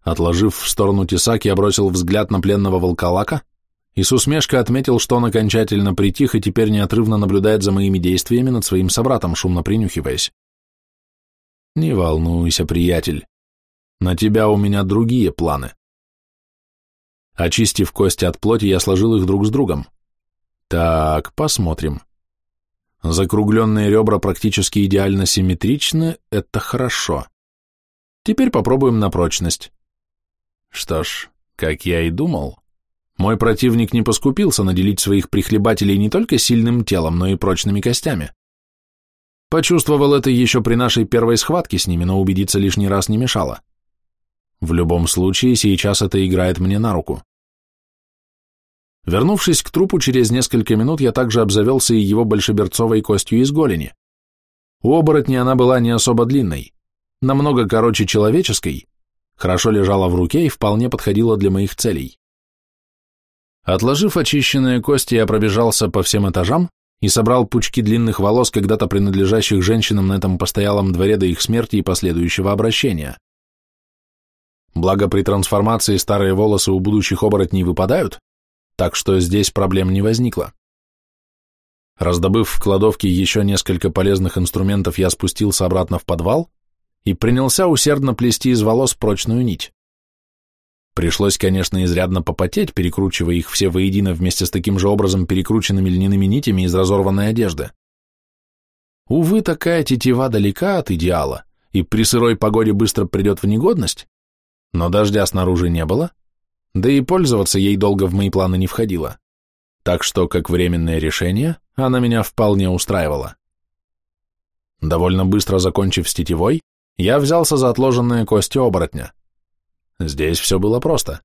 A: Отложив в сторону тесак, я бросил взгляд на пленного волколака и с усмешкой отметил, что он окончательно притих и теперь неотрывно наблюдает за моими действиями над своим собратом, шумно принюхиваясь. «Не волнуйся, приятель, на тебя у меня другие планы». Очистив кости от плоти, я сложил их друг с другом. Так, посмотрим. Закругленные ребра практически идеально симметричны, это хорошо. Теперь попробуем на прочность. Что ж, как я и думал, мой противник не поскупился наделить своих прихлебателей не только сильным телом, но и прочными костями. Почувствовал это еще при нашей первой схватке с ними, но убедиться лишний раз не мешало. В любом случае, сейчас это играет мне на руку. Вернувшись к трупу, через несколько минут я также обзавелся и его большеберцовой костью из голени. У оборотня она была не особо длинной, намного короче человеческой, хорошо лежала в руке и вполне подходила для моих целей. Отложив очищенные кости, я пробежался по всем этажам и собрал пучки длинных волос, когда-то принадлежащих женщинам на этом постоялом дворе до их смерти и последующего обращения. Благо при трансформации старые волосы у будущих оборотней выпадают, так что здесь проблем не возникло. Раздобыв в кладовке еще несколько полезных инструментов, я спустился обратно в подвал и принялся усердно плести из волос прочную нить. Пришлось, конечно, изрядно попотеть, перекручивая их все воедино вместе с таким же образом перекрученными льняными нитями из разорванной одежды. Увы, такая тетива далека от идеала, и при сырой погоде быстро придет в негодность, но дождя снаружи не было, да и пользоваться ей долго в мои планы не входило. Так что, как временное решение, она меня вполне устраивала. Довольно быстро закончив с тетивой, я взялся за отложенные кости оборотня. Здесь все было просто.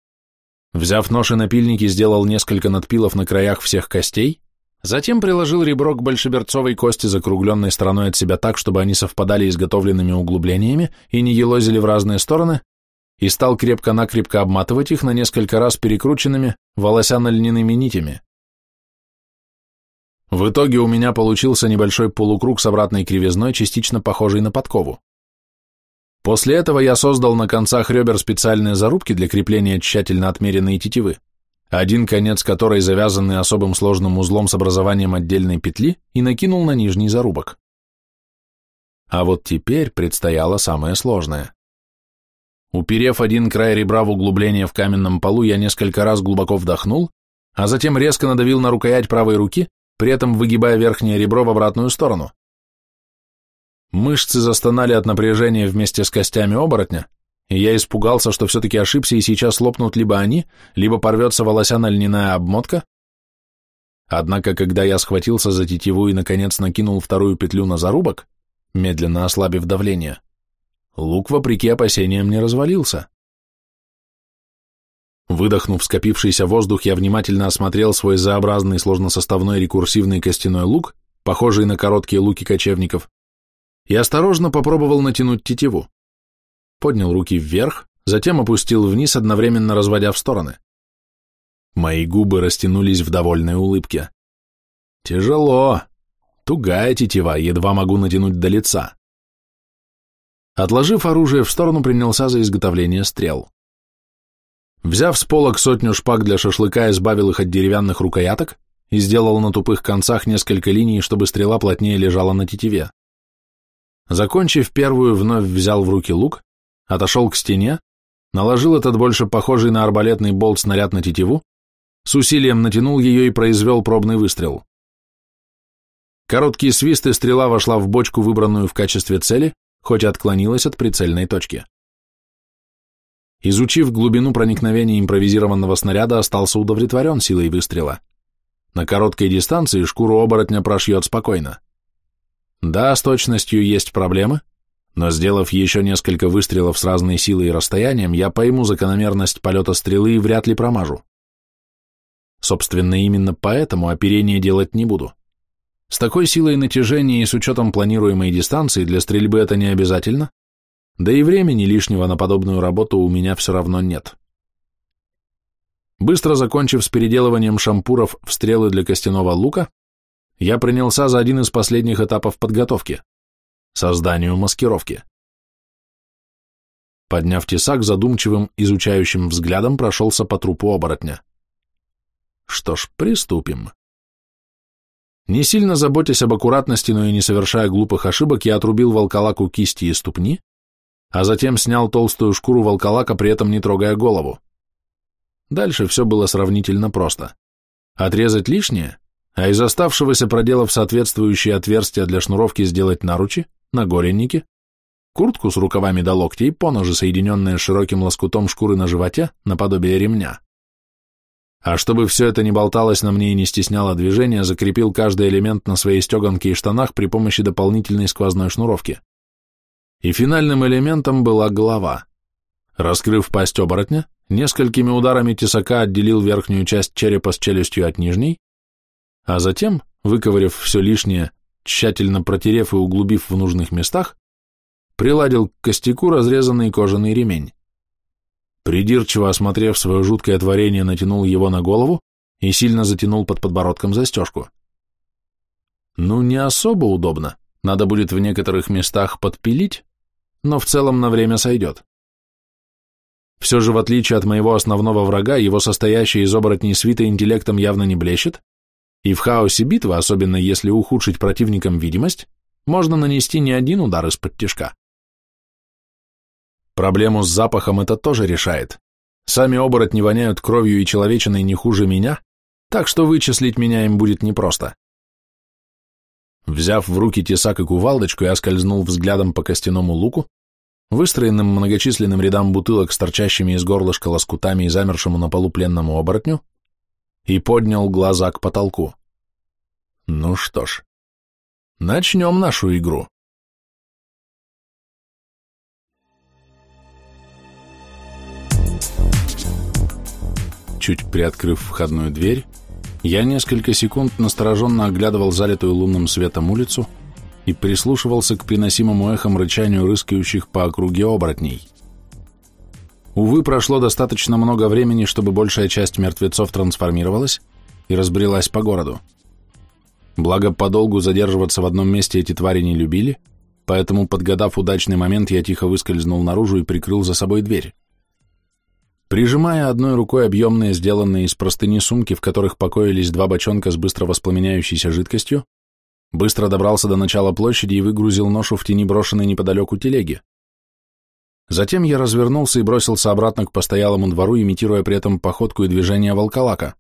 A: Взяв нож и напильники, сделал несколько надпилов на краях всех костей, Затем приложил ребро к большеберцовой кости, закругленной стороной от себя так, чтобы они совпадали изготовленными углублениями и не елозили в разные стороны, и стал крепко-накрепко обматывать их на несколько раз перекрученными волосяно-льняными нитями. В итоге у меня получился небольшой полукруг с обратной кривизной, частично похожий на подкову. После этого я создал на концах ребер специальные зарубки для крепления тщательно отмеренной тетивы, один конец которой завязанный особым сложным узлом с образованием отдельной петли и накинул на нижний зарубок. А вот теперь предстояло самое сложное. Уперев один край ребра в углубление в каменном полу, я несколько раз глубоко вдохнул, а затем резко надавил на рукоять правой руки, при этом выгибая верхнее ребро в обратную сторону. Мышцы застонали от напряжения вместе с костями оборотня, и я испугался, что все-таки ошибся, и сейчас лопнут либо они, либо порвется волосяно-льняная обмотка. Однако, когда я схватился за тетиву и, наконец, накинул вторую петлю на зарубок, медленно ослабив давление, лук, вопреки опасениям, не развалился. Выдохнув скопившийся воздух, я внимательно осмотрел свой Z-образный сложносоставной рекурсивный костяной лук, похожий на короткие луки кочевников, и осторожно попробовал натянуть тетиву. Поднял руки вверх, затем опустил вниз, одновременно разводя в стороны. Мои губы растянулись в довольной улыбке. Тяжело. Тугая тетива, едва могу натянуть до лица. Отложив оружие в сторону, принялся за изготовление стрел. Взяв с полок сотню шпаг для шашлыка, избавил их от деревянных рукояток и сделал на тупых концах несколько линий, чтобы стрела плотнее лежала на тетиве. Закончив первую, вновь взял в руки лук, отошел к стене, наложил этот больше похожий на арбалетный болт снаряд на тетиву, с усилием натянул ее и произвел пробный выстрел. Короткий свист и стрела вошла в бочку, выбранную в качестве цели, хоть и отклонилась от прицельной точки. Изучив глубину проникновения импровизированного снаряда, остался удовлетворен силой выстрела. На короткой дистанции шкуру оборотня прошьет спокойно. Да, с точностью есть проблемы, но сделав еще несколько выстрелов с разной силой и расстоянием, я пойму закономерность полета стрелы и вряд ли промажу. Собственно, именно поэтому оперение делать не буду. С такой силой натяжения и с учетом планируемой дистанции для стрельбы это не обязательно, да и времени лишнего на подобную работу у меня все равно нет. Быстро закончив с переделыванием шампуров в стрелы для костяного лука, я принялся за один из последних этапов подготовки – созданию маскировки. Подняв тесак, задумчивым, изучающим взглядом прошелся по трупу оборотня. Что ж, приступим. Не сильно заботясь об аккуратности, но и не совершая глупых ошибок, я отрубил волколаку кисти и ступни, а затем снял толстую шкуру волколака, при этом не трогая голову. Дальше все было сравнительно просто. Отрезать лишнее, а из оставшегося, проделав соответствующие отверстия для шнуровки, сделать наручи, нагоренники, куртку с рукавами до локтей, поножи, соединенные широким лоскутом шкуры на животе, наподобие ремня. А чтобы все это не болталось на мне и не стесняло движения, закрепил каждый элемент на своей стеганке и штанах при помощи дополнительной сквозной шнуровки. И финальным элементом была голова. Раскрыв пасть оборотня, несколькими ударами тесака отделил верхнюю часть черепа с челюстью от нижней, а затем, выковырив все лишнее, тщательно протерев и углубив в нужных местах, приладил к костяку разрезанный кожаный ремень. Придирчиво осмотрев свое жуткое творение, натянул его на голову и сильно затянул под подбородком застежку. Ну, не особо удобно, надо будет в некоторых местах подпилить, но в целом на время сойдет. Все же, в отличие от моего основного врага, его состоящий из оборотней свита интеллектом явно не блещет, и в хаосе битвы, особенно если ухудшить противникам видимость, можно нанести не один удар из-под тяжка. Проблему с запахом это тоже решает. Сами оборотни воняют кровью и человечиной не хуже меня, так что вычислить меня им будет непросто. Взяв в руки тесак и кувалдочку, я скользнул взглядом по костяному луку, выстроенным многочисленным рядам бутылок с торчащими из горлышка лоскутами и замершему на полу пленному оборотню, и поднял глаза к потолку. Ну что ж, начнем нашу игру. Чуть приоткрыв входную дверь, Я несколько секунд настороженно оглядывал залитую лунным светом улицу и прислушивался к приносимому эхом рычанию рыскающих по округе оборотней. Увы, прошло достаточно много времени, чтобы большая часть мертвецов трансформировалась и разбрелась по городу. Благо, подолгу задерживаться в одном месте эти твари не любили, поэтому, подгадав удачный момент, я тихо выскользнул наружу и прикрыл за собой дверь. Прижимая одной рукой объемные, сделанные из простыни сумки, в которых покоились два бочонка с быстро воспламеняющейся жидкостью, быстро добрался до начала площади и выгрузил ношу в тени брошенной неподалеку телеги. Затем я развернулся и бросился обратно к постоялому двору, имитируя при этом походку и движение волколака.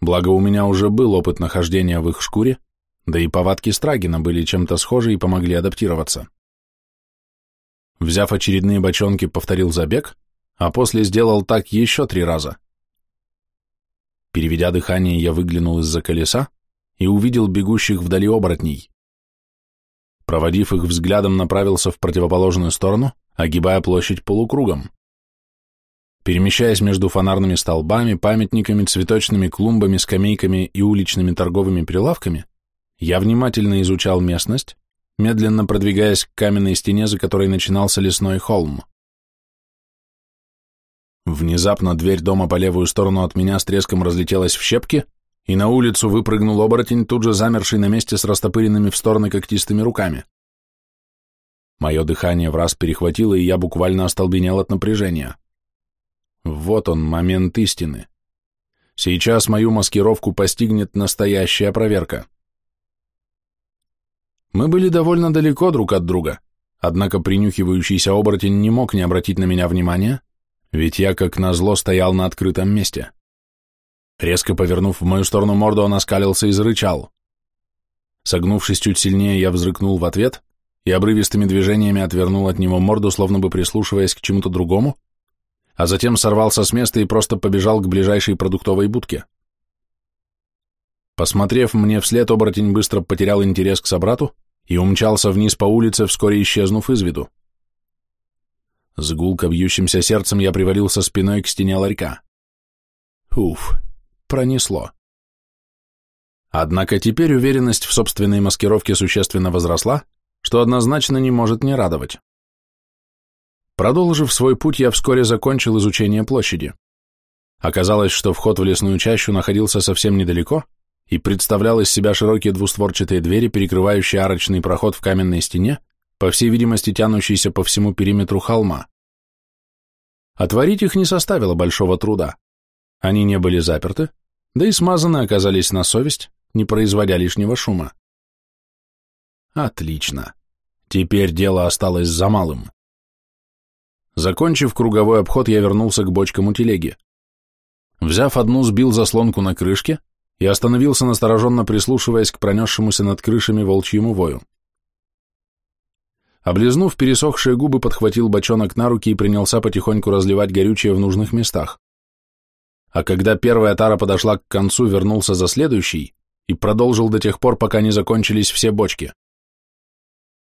A: Благо у меня уже был опыт нахождения в их шкуре, да и повадки Страгина были чем-то схожи и помогли адаптироваться. Взяв очередные бочонки, повторил забег, а после сделал так еще три раза. Переведя дыхание, я выглянул из-за колеса и увидел бегущих вдали оборотней. Проводив их взглядом, направился в противоположную сторону, огибая площадь полукругом. Перемещаясь между фонарными столбами, памятниками, цветочными клумбами, скамейками и уличными торговыми прилавками, я внимательно изучал местность, медленно продвигаясь к каменной стене, за которой начинался лесной холм. Внезапно дверь дома по левую сторону от меня с треском разлетелась в щепки, и на улицу выпрыгнул оборотень, тут же замерший на месте с растопыренными в стороны когтистыми руками. Мое дыхание в раз перехватило, и я буквально остолбенел от напряжения. Вот он, момент истины. Сейчас мою маскировку постигнет настоящая проверка. Мы были довольно далеко друг от друга, однако принюхивающийся оборотень не мог не обратить на меня внимания, ведь я, как назло, стоял на открытом месте. Резко повернув в мою сторону морду, он оскалился и зарычал. Согнувшись чуть сильнее, я взрыкнул в ответ и обрывистыми движениями отвернул от него морду, словно бы прислушиваясь к чему-то другому, а затем сорвался с места и просто побежал к ближайшей продуктовой будке. Посмотрев мне вслед, оборотень быстро потерял интерес к собрату и умчался вниз по улице, вскоре исчезнув из виду. С гулко бьющимся сердцем я привалился спиной к стене ларька. Уф, пронесло. Однако теперь уверенность в собственной маскировке существенно возросла, что однозначно не может не радовать. Продолжив свой путь, я вскоре закончил изучение площади. Оказалось, что вход в лесную чащу находился совсем недалеко и представлял из себя широкие двустворчатые двери, перекрывающие арочный проход в каменной стене, по всей видимости, тянущийся по всему периметру холма. Отворить их не составило большого труда. Они не были заперты, да и смазаны оказались на совесть, не производя лишнего шума. Отлично. Теперь дело осталось за малым. Закончив круговой обход, я вернулся к бочкам у телеги. Взяв одну, сбил заслонку на крышке и остановился настороженно прислушиваясь к пронесшемуся над крышами волчьему вою. Облизнув пересохшие губы, подхватил бочонок на руки и принялся потихоньку разливать горючее в нужных местах. А когда первая тара подошла к концу, вернулся за следующий и продолжил до тех пор, пока не закончились все бочки.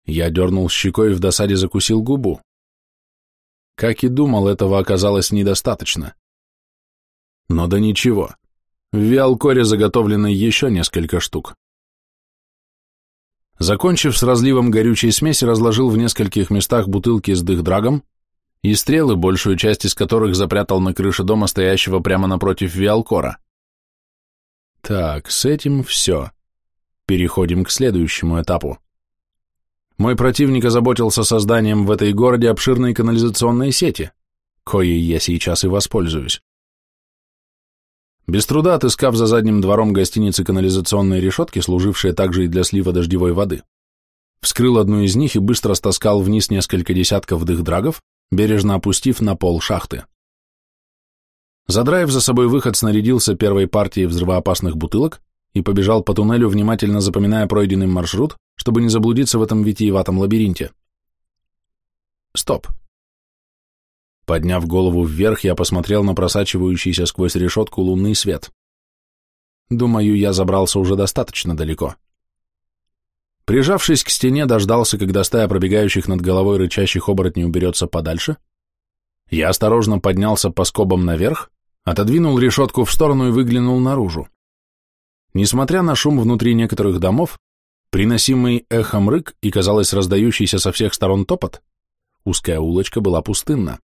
A: Я дернул щекой и в досаде закусил губу. Как и думал, этого оказалось недостаточно. Но да ничего. В Виалкоре заготовлено еще несколько штук. Закончив с разливом горючей смеси, разложил в нескольких местах бутылки с дых-драгом и стрелы, большую часть из которых запрятал на крыше дома, стоящего прямо напротив Виалкора. Так, с этим все. Переходим к следующему этапу. Мой противник озаботился созданием в этой городе обширной канализационной сети, коей я сейчас и воспользуюсь. Без труда отыскав за задним двором гостиницы канализационные решетки, служившие также и для слива дождевой воды, вскрыл одну из них и быстро стаскал вниз несколько десятков дых-драгов, бережно опустив на пол шахты. Задраив за собой выход, снарядился первой партией взрывоопасных бутылок и побежал по туннелю, внимательно запоминая пройденный маршрут, чтобы не заблудиться в этом витиеватом лабиринте. Стоп. Подняв голову вверх, я посмотрел на просачивающийся сквозь решетку лунный свет. Думаю, я забрался уже достаточно далеко. Прижавшись к стене, дождался, когда стая пробегающих над головой рычащих оборотней уберется подальше. Я осторожно поднялся по скобам наверх, отодвинул решетку в сторону и выглянул наружу. несмотря на шум внутри некоторых домов, приносимый эхом рык и, казалось, раздающийся со всех сторон топот, узкая улочка была пустынна.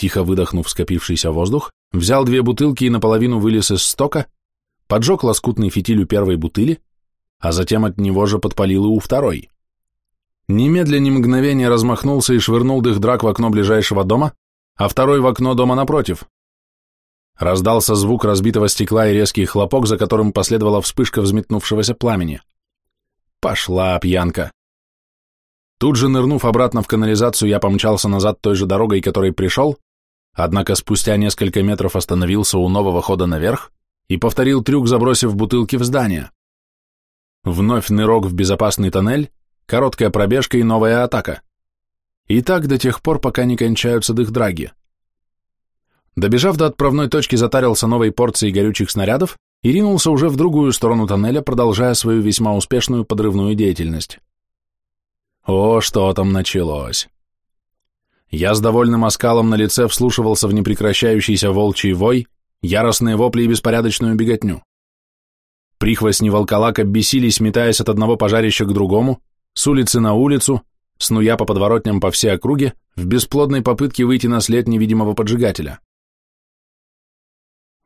A: Тихо выдохнув скопившийся воздух, взял две бутылки и наполовину вылез из стока, поджег лоскутный фитиль у первой бутыли, а затем от него же подпалил и у второй. Немедленно мгновение размахнулся и швырнул дых-драк в окно ближайшего дома, а второй в окно дома напротив. Раздался звук разбитого стекла и резкий хлопок, за которым последовала вспышка взметнувшегося пламени. Пошла пьянка. Тут же, нырнув обратно в канализацию, я помчался назад той же дорогой, которой пришел, однако спустя несколько метров остановился у нового хода наверх и повторил трюк, забросив бутылки в здание. Вновь нырок в безопасный тоннель, короткая пробежка и новая атака. И так до тех пор, пока не кончаются дых-драги. Добежав до отправной точки, затарился новой порцией горючих снарядов и ринулся уже в другую сторону тоннеля, продолжая свою весьма успешную подрывную деятельность. О, что там началось! Я с довольным оскалом на лице вслушивался в непрекращающийся волчий вой, яростные вопли и беспорядочную беготню. Прихвостни волколака бесились, метаясь от одного пожарища к другому, с улицы на улицу, снуя по подворотням по всей округе, в бесплодной попытке выйти на след невидимого поджигателя.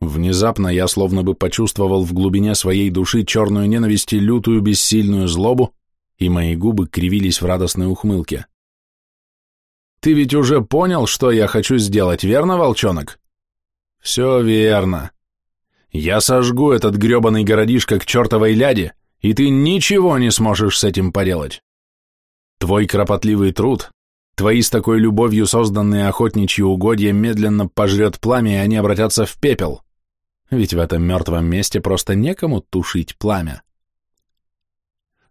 A: Внезапно я словно бы почувствовал в глубине своей души черную ненависть и лютую бессильную злобу, и мои губы кривились в радостной ухмылке. «Ты ведь уже понял, что я хочу сделать, верно, волчонок?» «Все верно. Я сожгу этот гребаный городишко к чертовой ляде, и ты ничего не сможешь с этим поделать. Твой кропотливый труд, твои с такой любовью созданные охотничьи угодья медленно пожрет пламя, и они обратятся в пепел. Ведь в этом мертвом месте просто некому тушить пламя.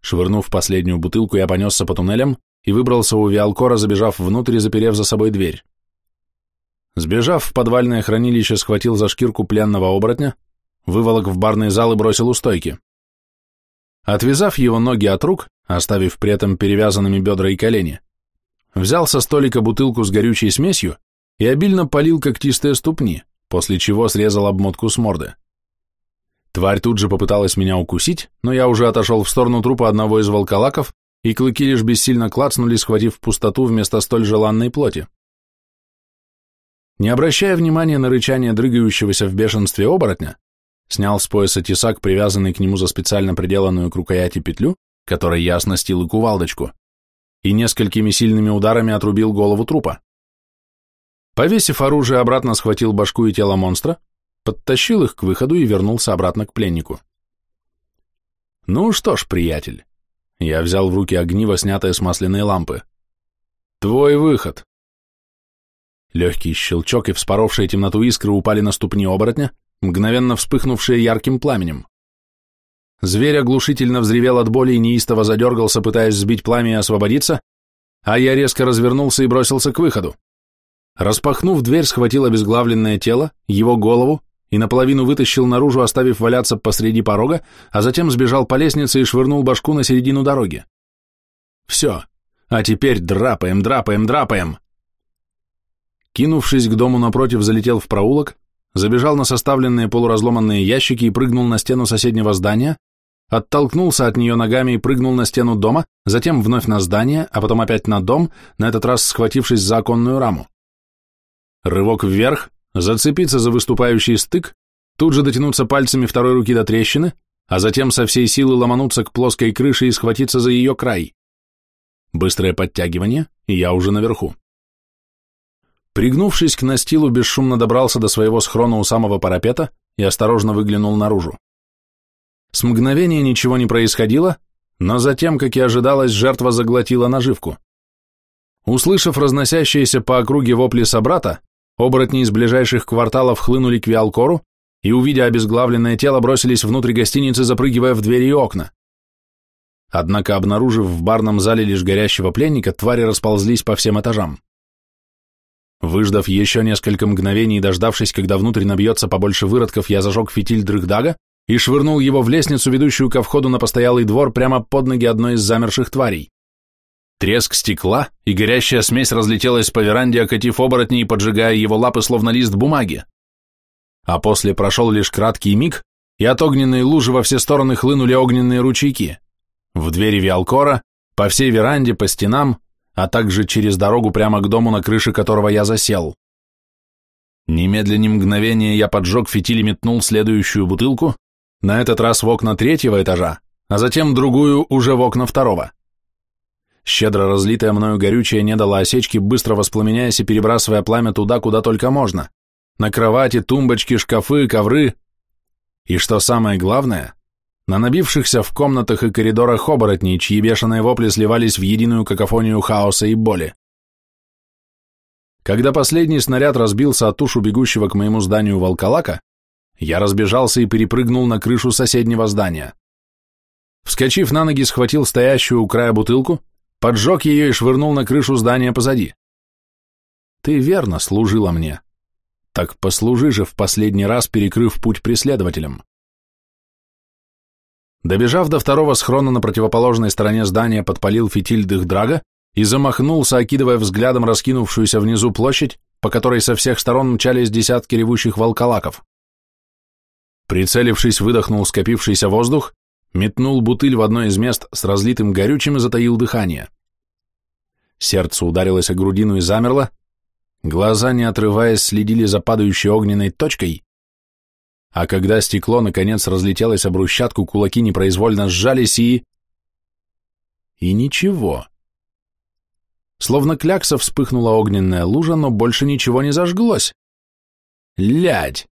A: Швырнув последнюю бутылку, я понесся по туннелям и выбрался у Виалкора, забежав внутрь и заперев за собой дверь. Сбежав в подвальное хранилище, схватил за шкирку пленного оборотня, выволок в барный зал и бросил у стойки. Отвязав его ноги от рук, оставив при этом перевязанными бедра и колени, взял со столика бутылку с горючей смесью и обильно полил когтистые ступни, после чего срезал обмотку с морды. Тварь тут же попыталась меня укусить, но я уже отошел в сторону трупа одного из волколаков, и клыки лишь бессильно клацнули, схватив пустоту вместо столь желанной плоти. Не обращая внимания на рычание дрыгающегося в бешенстве оборотня, снял с пояса тесак, привязанный к нему за специально приделанную к рукояти петлю, которой я оснастил и кувалдочку, и несколькими сильными ударами отрубил голову трупа. Повесив оружие, обратно схватил башку и тело монстра, подтащил их к выходу и вернулся обратно к пленнику. Ну что ж, приятель, я взял в руки огниво, снятое с масляной лампы. Твой выход. Легкий щелчок и вспоровшие темноту искры упали на ступни оборотня, мгновенно вспыхнувшие ярким пламенем. Зверь оглушительно взревел от боли и неистово задергался, пытаясь сбить пламя и освободиться, а я резко развернулся и бросился к выходу. Распахнув дверь, схватил обезглавленное тело, его голову и наполовину вытащил наружу, оставив валяться посреди порога, а затем сбежал по лестнице и швырнул башку на середину дороги. Все, а теперь драпаем, драпаем, драпаем. Кинувшись к дому напротив, залетел в проулок, забежал на составленные полуразломанные ящики и прыгнул на стену соседнего здания, оттолкнулся от нее ногами и прыгнул на стену дома, затем вновь на здание, а потом опять на дом, на этот раз схватившись за оконную раму. Рывок вверх, зацепиться за выступающий стык, тут же дотянуться пальцами второй руки до трещины, а затем со всей силы ломануться к плоской крыше и схватиться за ее край. Быстрое подтягивание, и я уже наверху. Пригнувшись к настилу, бесшумно добрался до своего схрона у самого парапета и осторожно выглянул наружу. С мгновения ничего не происходило, но затем, как и ожидалось, жертва заглотила наживку. Услышав разносящиеся по округе вопли собрата, оборотни из ближайших кварталов хлынули к Виалкору и, увидя обезглавленное тело, бросились внутрь гостиницы, запрыгивая в двери и окна. Однако, обнаружив в барном зале лишь горящего пленника, твари расползлись по всем этажам. Выждав еще несколько мгновений и дождавшись, когда внутрь набьется побольше выродков, я зажег фитиль дрыхдага и швырнул его в лестницу, ведущую ко входу на постоялый двор, прямо под ноги одной из замерших тварей. Треск стекла, и горящая смесь разлетелась по веранде, окатив оборотней, поджигая его лапы, словно лист бумаги. А после прошел лишь краткий миг, и от огненной лужи во все стороны хлынули огненные ручейки. В двери Виалкора, по всей веранде, по стенам, а также через дорогу прямо к дому, на крыше которого я засел. Немедленно мгновение я поджег фитиль и метнул следующую бутылку, на этот раз в окна третьего этажа, а затем другую уже в окна второго. Щедро разлитое мною горючее не дало осечки, быстро воспламеняясь и перебрасывая пламя туда, куда только можно. На кровати, тумбочки, шкафы, ковры. И что самое главное, на набившихся в комнатах и коридорах оборотней, чьи бешеные вопли сливались в единую какофонию хаоса и боли. Когда последний снаряд разбился от тушу бегущего к моему зданию волколака, я разбежался и перепрыгнул на крышу соседнего здания. Вскочив на ноги, схватил стоящую у края бутылку, поджег ее и швырнул на крышу здания позади. Ты верно служила мне. Так послужи же в последний раз, перекрыв путь преследователям. Добежав до второго схрона на противоположной стороне здания, подпалил фитиль дых-драга и замахнулся, окидывая взглядом раскинувшуюся внизу площадь, по которой со всех сторон мчались десятки ревущих волколаков. Прицелившись, выдохнул скопившийся воздух, метнул бутыль в одно из мест с разлитым горючим и затаил дыхание. Сердце ударилось о грудину и замерло, глаза, не отрываясь, следили за падающей огненной точкой, а когда стекло наконец разлетелось об брусчатку, кулаки непроизвольно сжались и... И ничего. Словно клякса вспыхнула огненная лужа, но больше ничего не зажглось. Лядь!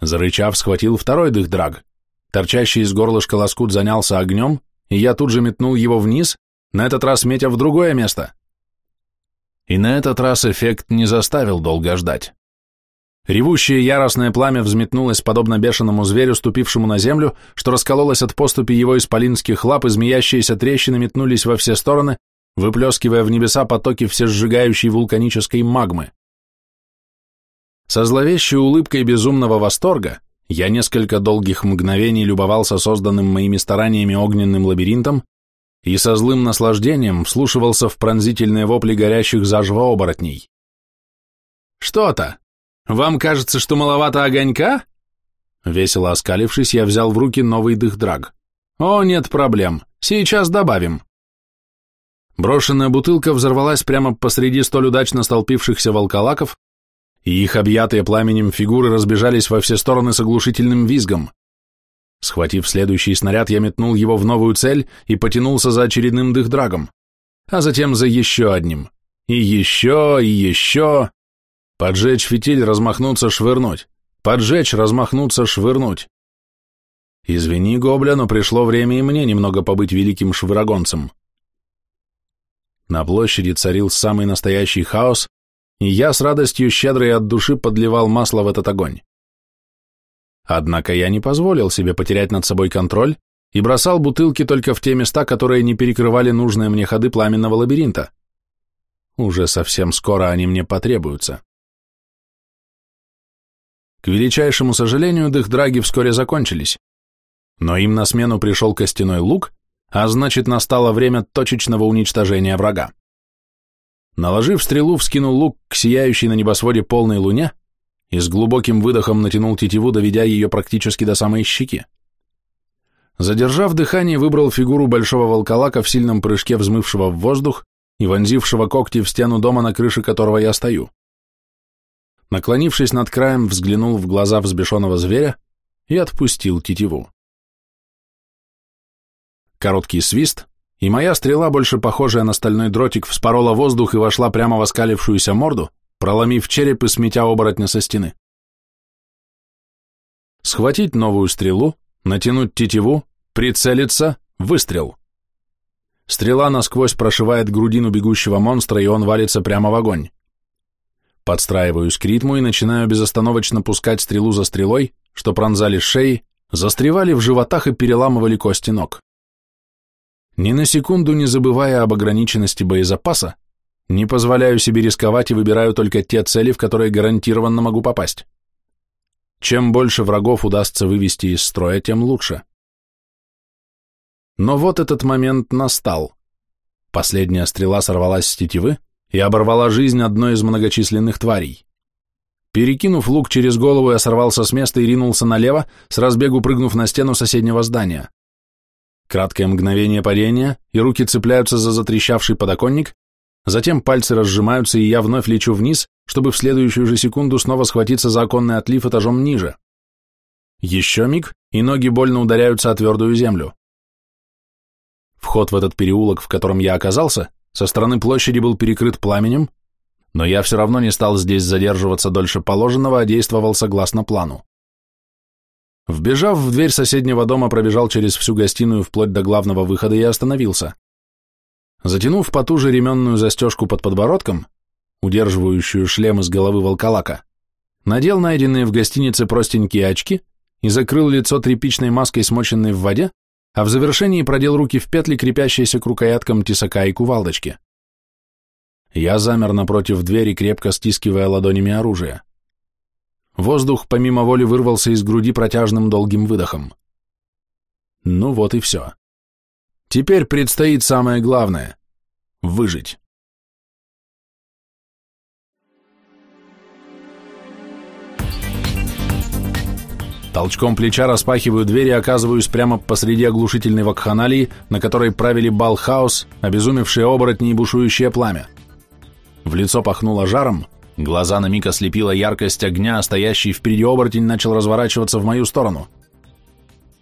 A: Зарычав, схватил второй дых-драг. Торчащий из горлышка лоскут занялся огнем, и я тут же метнул его вниз, на этот раз метя в другое место. И на этот раз эффект не заставил долго ждать. Ревущее яростное пламя взметнулось, подобно бешеному зверю, ступившему на землю, что раскололось от поступи его исполинских лап, и змеящиеся трещины метнулись во все стороны, выплескивая в небеса потоки всесжигающей вулканической магмы. Со зловещей улыбкой безумного восторга я несколько долгих мгновений любовался созданным моими стараниями огненным лабиринтом и со злым наслаждением вслушивался в пронзительные вопли горящих заживо оборотней. «Что-то! Вам кажется, что маловато огонька?» Весело оскалившись, я взял в руки новый дых-драг. «О, нет проблем, сейчас добавим». Брошенная бутылка взорвалась прямо посреди столь удачно столпившихся волколаков, и их объятые пламенем фигуры разбежались во все стороны с оглушительным визгом. Схватив следующий снаряд, я метнул его в новую цель и потянулся за очередным дых-драгом, а затем за еще одним. И еще, и еще. Поджечь фитиль, размахнуться, швырнуть. Поджечь, размахнуться, швырнуть. Извини, Гобля, но пришло время и мне немного побыть великим швырогонцем. На площади царил самый настоящий хаос, и я с радостью щедрой от души подливал масло в этот огонь. Однако я не позволил себе потерять над собой контроль и бросал бутылки только в те места, которые не перекрывали нужные мне ходы пламенного лабиринта. Уже совсем скоро они мне потребуются. К величайшему сожалению, дых-драги вскоре закончились, но им на смену пришел костяной лук, а значит настало время точечного уничтожения врага. Наложив стрелу, вскинул лук к сияющей на небосводе полной луне и с глубоким выдохом натянул тетиву, доведя ее практически до самой щеки. Задержав дыхание, выбрал фигуру большого волколака в сильном прыжке, взмывшего в воздух и вонзившего когти в стену дома, на крыше которого я стою. Наклонившись над краем, взглянул в глаза взбешенного зверя и отпустил тетиву. Короткий свист, и моя стрела, больше похожая на стальной дротик, вспорола воздух и вошла прямо в оскалившуюся морду, проломив череп и сметя оборотня со стены. Схватить новую стрелу, натянуть тетиву, прицелиться, выстрел. Стрела насквозь прошивает грудину бегущего монстра, и он валится прямо в огонь. Подстраиваюсь к ритму и начинаю безостановочно пускать стрелу за стрелой, что пронзали шеи, застревали в животах и переламывали кости ног. Ни на секунду не забывая об ограниченности боезапаса, не позволяю себе рисковать и выбираю только те цели, в которые гарантированно могу попасть. Чем больше врагов удастся вывести из строя, тем лучше. Но вот этот момент настал. Последняя стрела сорвалась с тетивы и оборвала жизнь одной из многочисленных тварей. Перекинув лук через голову, я сорвался с места и ринулся налево, с разбегу прыгнув на стену соседнего здания. Краткое мгновение падения, и руки цепляются за затрещавший подоконник, затем пальцы разжимаются, и я вновь лечу вниз, чтобы в следующую же секунду снова схватиться за оконный отлив этажом ниже. Еще миг, и ноги больно ударяются о твердую землю. Вход в этот переулок, в котором я оказался, со стороны площади был перекрыт пламенем, но я все равно не стал здесь задерживаться дольше положенного, а действовал согласно плану. Вбежав в дверь соседнего дома, пробежал через всю гостиную вплоть до главного выхода и остановился. Затянув потуже ременную застежку под подбородком, удерживающую шлем из головы волколака, надел найденные в гостинице простенькие очки и закрыл лицо тряпичной маской, смоченной в воде, а в завершении продел руки в петли, крепящиеся к рукояткам тесака и кувалдочки. Я замер напротив двери, крепко стискивая ладонями оружие. Воздух помимо воли вырвался из груди протяжным долгим выдохом. Ну вот и все. Теперь предстоит самое главное — выжить. Толчком плеча распахиваю дверь и оказываюсь прямо посреди оглушительной вакханалии, на которой правили бал хаос, обезумевшие оборотни и бушующее пламя. В лицо пахнуло жаром, глаза на миг ослепила яркость огня, а стоящий впереди оборотень начал разворачиваться в мою сторону.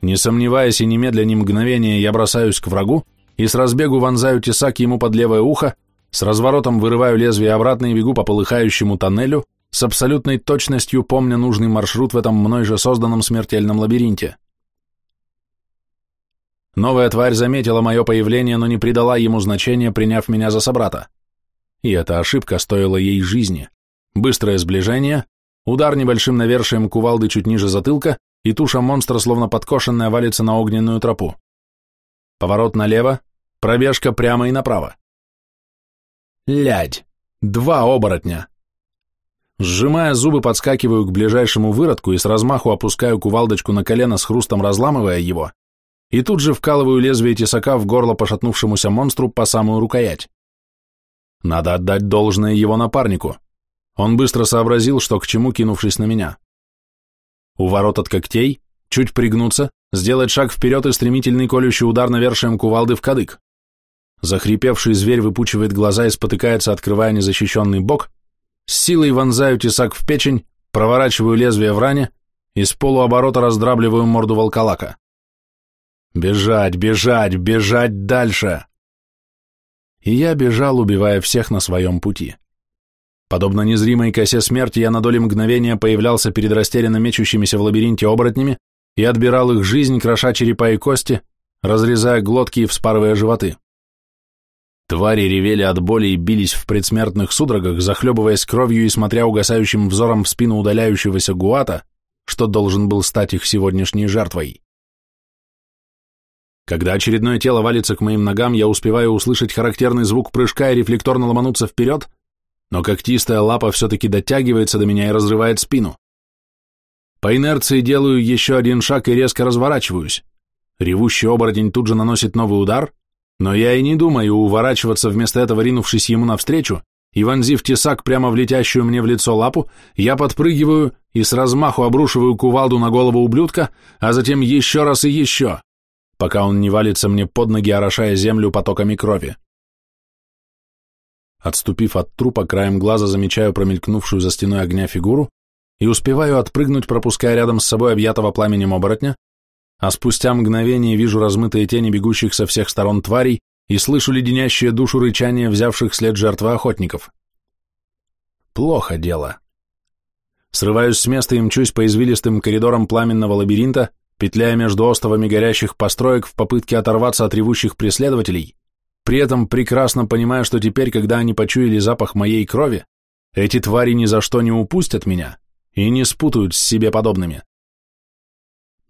A: Не сомневаясь и немедля ни мгновения, я бросаюсь к врагу и с разбегу вонзаю тесак ему под левое ухо, с разворотом вырываю лезвие обратно и бегу по полыхающему тоннелю, с абсолютной точностью помня нужный маршрут в этом мной же созданном смертельном лабиринте. Новая тварь заметила мое появление, но не придала ему значения, приняв меня за собрата. И эта ошибка стоила ей жизни. Быстрое сближение, удар небольшим навершием кувалды чуть ниже затылка, и туша монстра, словно подкошенная, валится на огненную тропу. Поворот налево, пробежка прямо и направо. Лядь! Два оборотня! Сжимая зубы, подскакиваю к ближайшему выродку и с размаху опускаю кувалдочку на колено с хрустом разламывая его, и тут же вкалываю лезвие тесака в горло пошатнувшемуся монстру по самую рукоять. Надо отдать должное его напарнику. Он быстро сообразил, что к чему, кинувшись на меня. У ворот от когтей, чуть пригнуться, сделать шаг вперед и стремительный колющий удар навершием кувалды в кадык. Захрипевший зверь выпучивает глаза и спотыкается, открывая незащищенный бок, с силой вонзаю тесак в печень, проворачиваю лезвие в ране и с полуоборота раздрабливаю морду волколака. Бежать, бежать, бежать дальше! И я бежал, убивая всех на своем пути. Подобно незримой косе смерти, я на доли мгновения появлялся перед растерянно мечущимися в лабиринте оборотнями и отбирал их жизнь, кроша черепа и кости, разрезая глотки и вспарывая животы. Твари ревели от боли и бились в предсмертных судорогах, захлебываясь кровью и смотря угасающим взором в спину удаляющегося гуата, что должен был стать их сегодняшней жертвой. Когда очередное тело валится к моим ногам, я успеваю услышать характерный звук прыжка и рефлекторно ломануться вперед, но когтистая лапа все-таки дотягивается до меня и разрывает спину. По инерции делаю еще один шаг и резко разворачиваюсь. Ревущий оборотень тут же наносит новый удар, но я и не думаю уворачиваться, вместо этого ринувшись ему навстречу, и вонзив тесак прямо в летящую мне в лицо лапу, я подпрыгиваю и с размаху обрушиваю кувалду на голову ублюдка, а затем еще раз и еще, пока он не валится мне под ноги, орошая землю потоками крови. Отступив от трупа, краем глаза замечаю промелькнувшую за стеной огня фигуру и успеваю отпрыгнуть, пропуская рядом с собой объятого пламенем оборотня, а спустя мгновение вижу размытые тени бегущих со всех сторон тварей и слышу леденящее душу рычание взявших след жертвы охотников. Плохо дело. Срываюсь с места и мчусь по извилистым коридорам пламенного лабиринта, петляя между остовами горящих построек в попытке оторваться от ревущих преследователей, при этом прекрасно понимая, что теперь, когда они почуяли запах моей крови, эти твари ни за что не упустят меня и не спутают с себе подобными.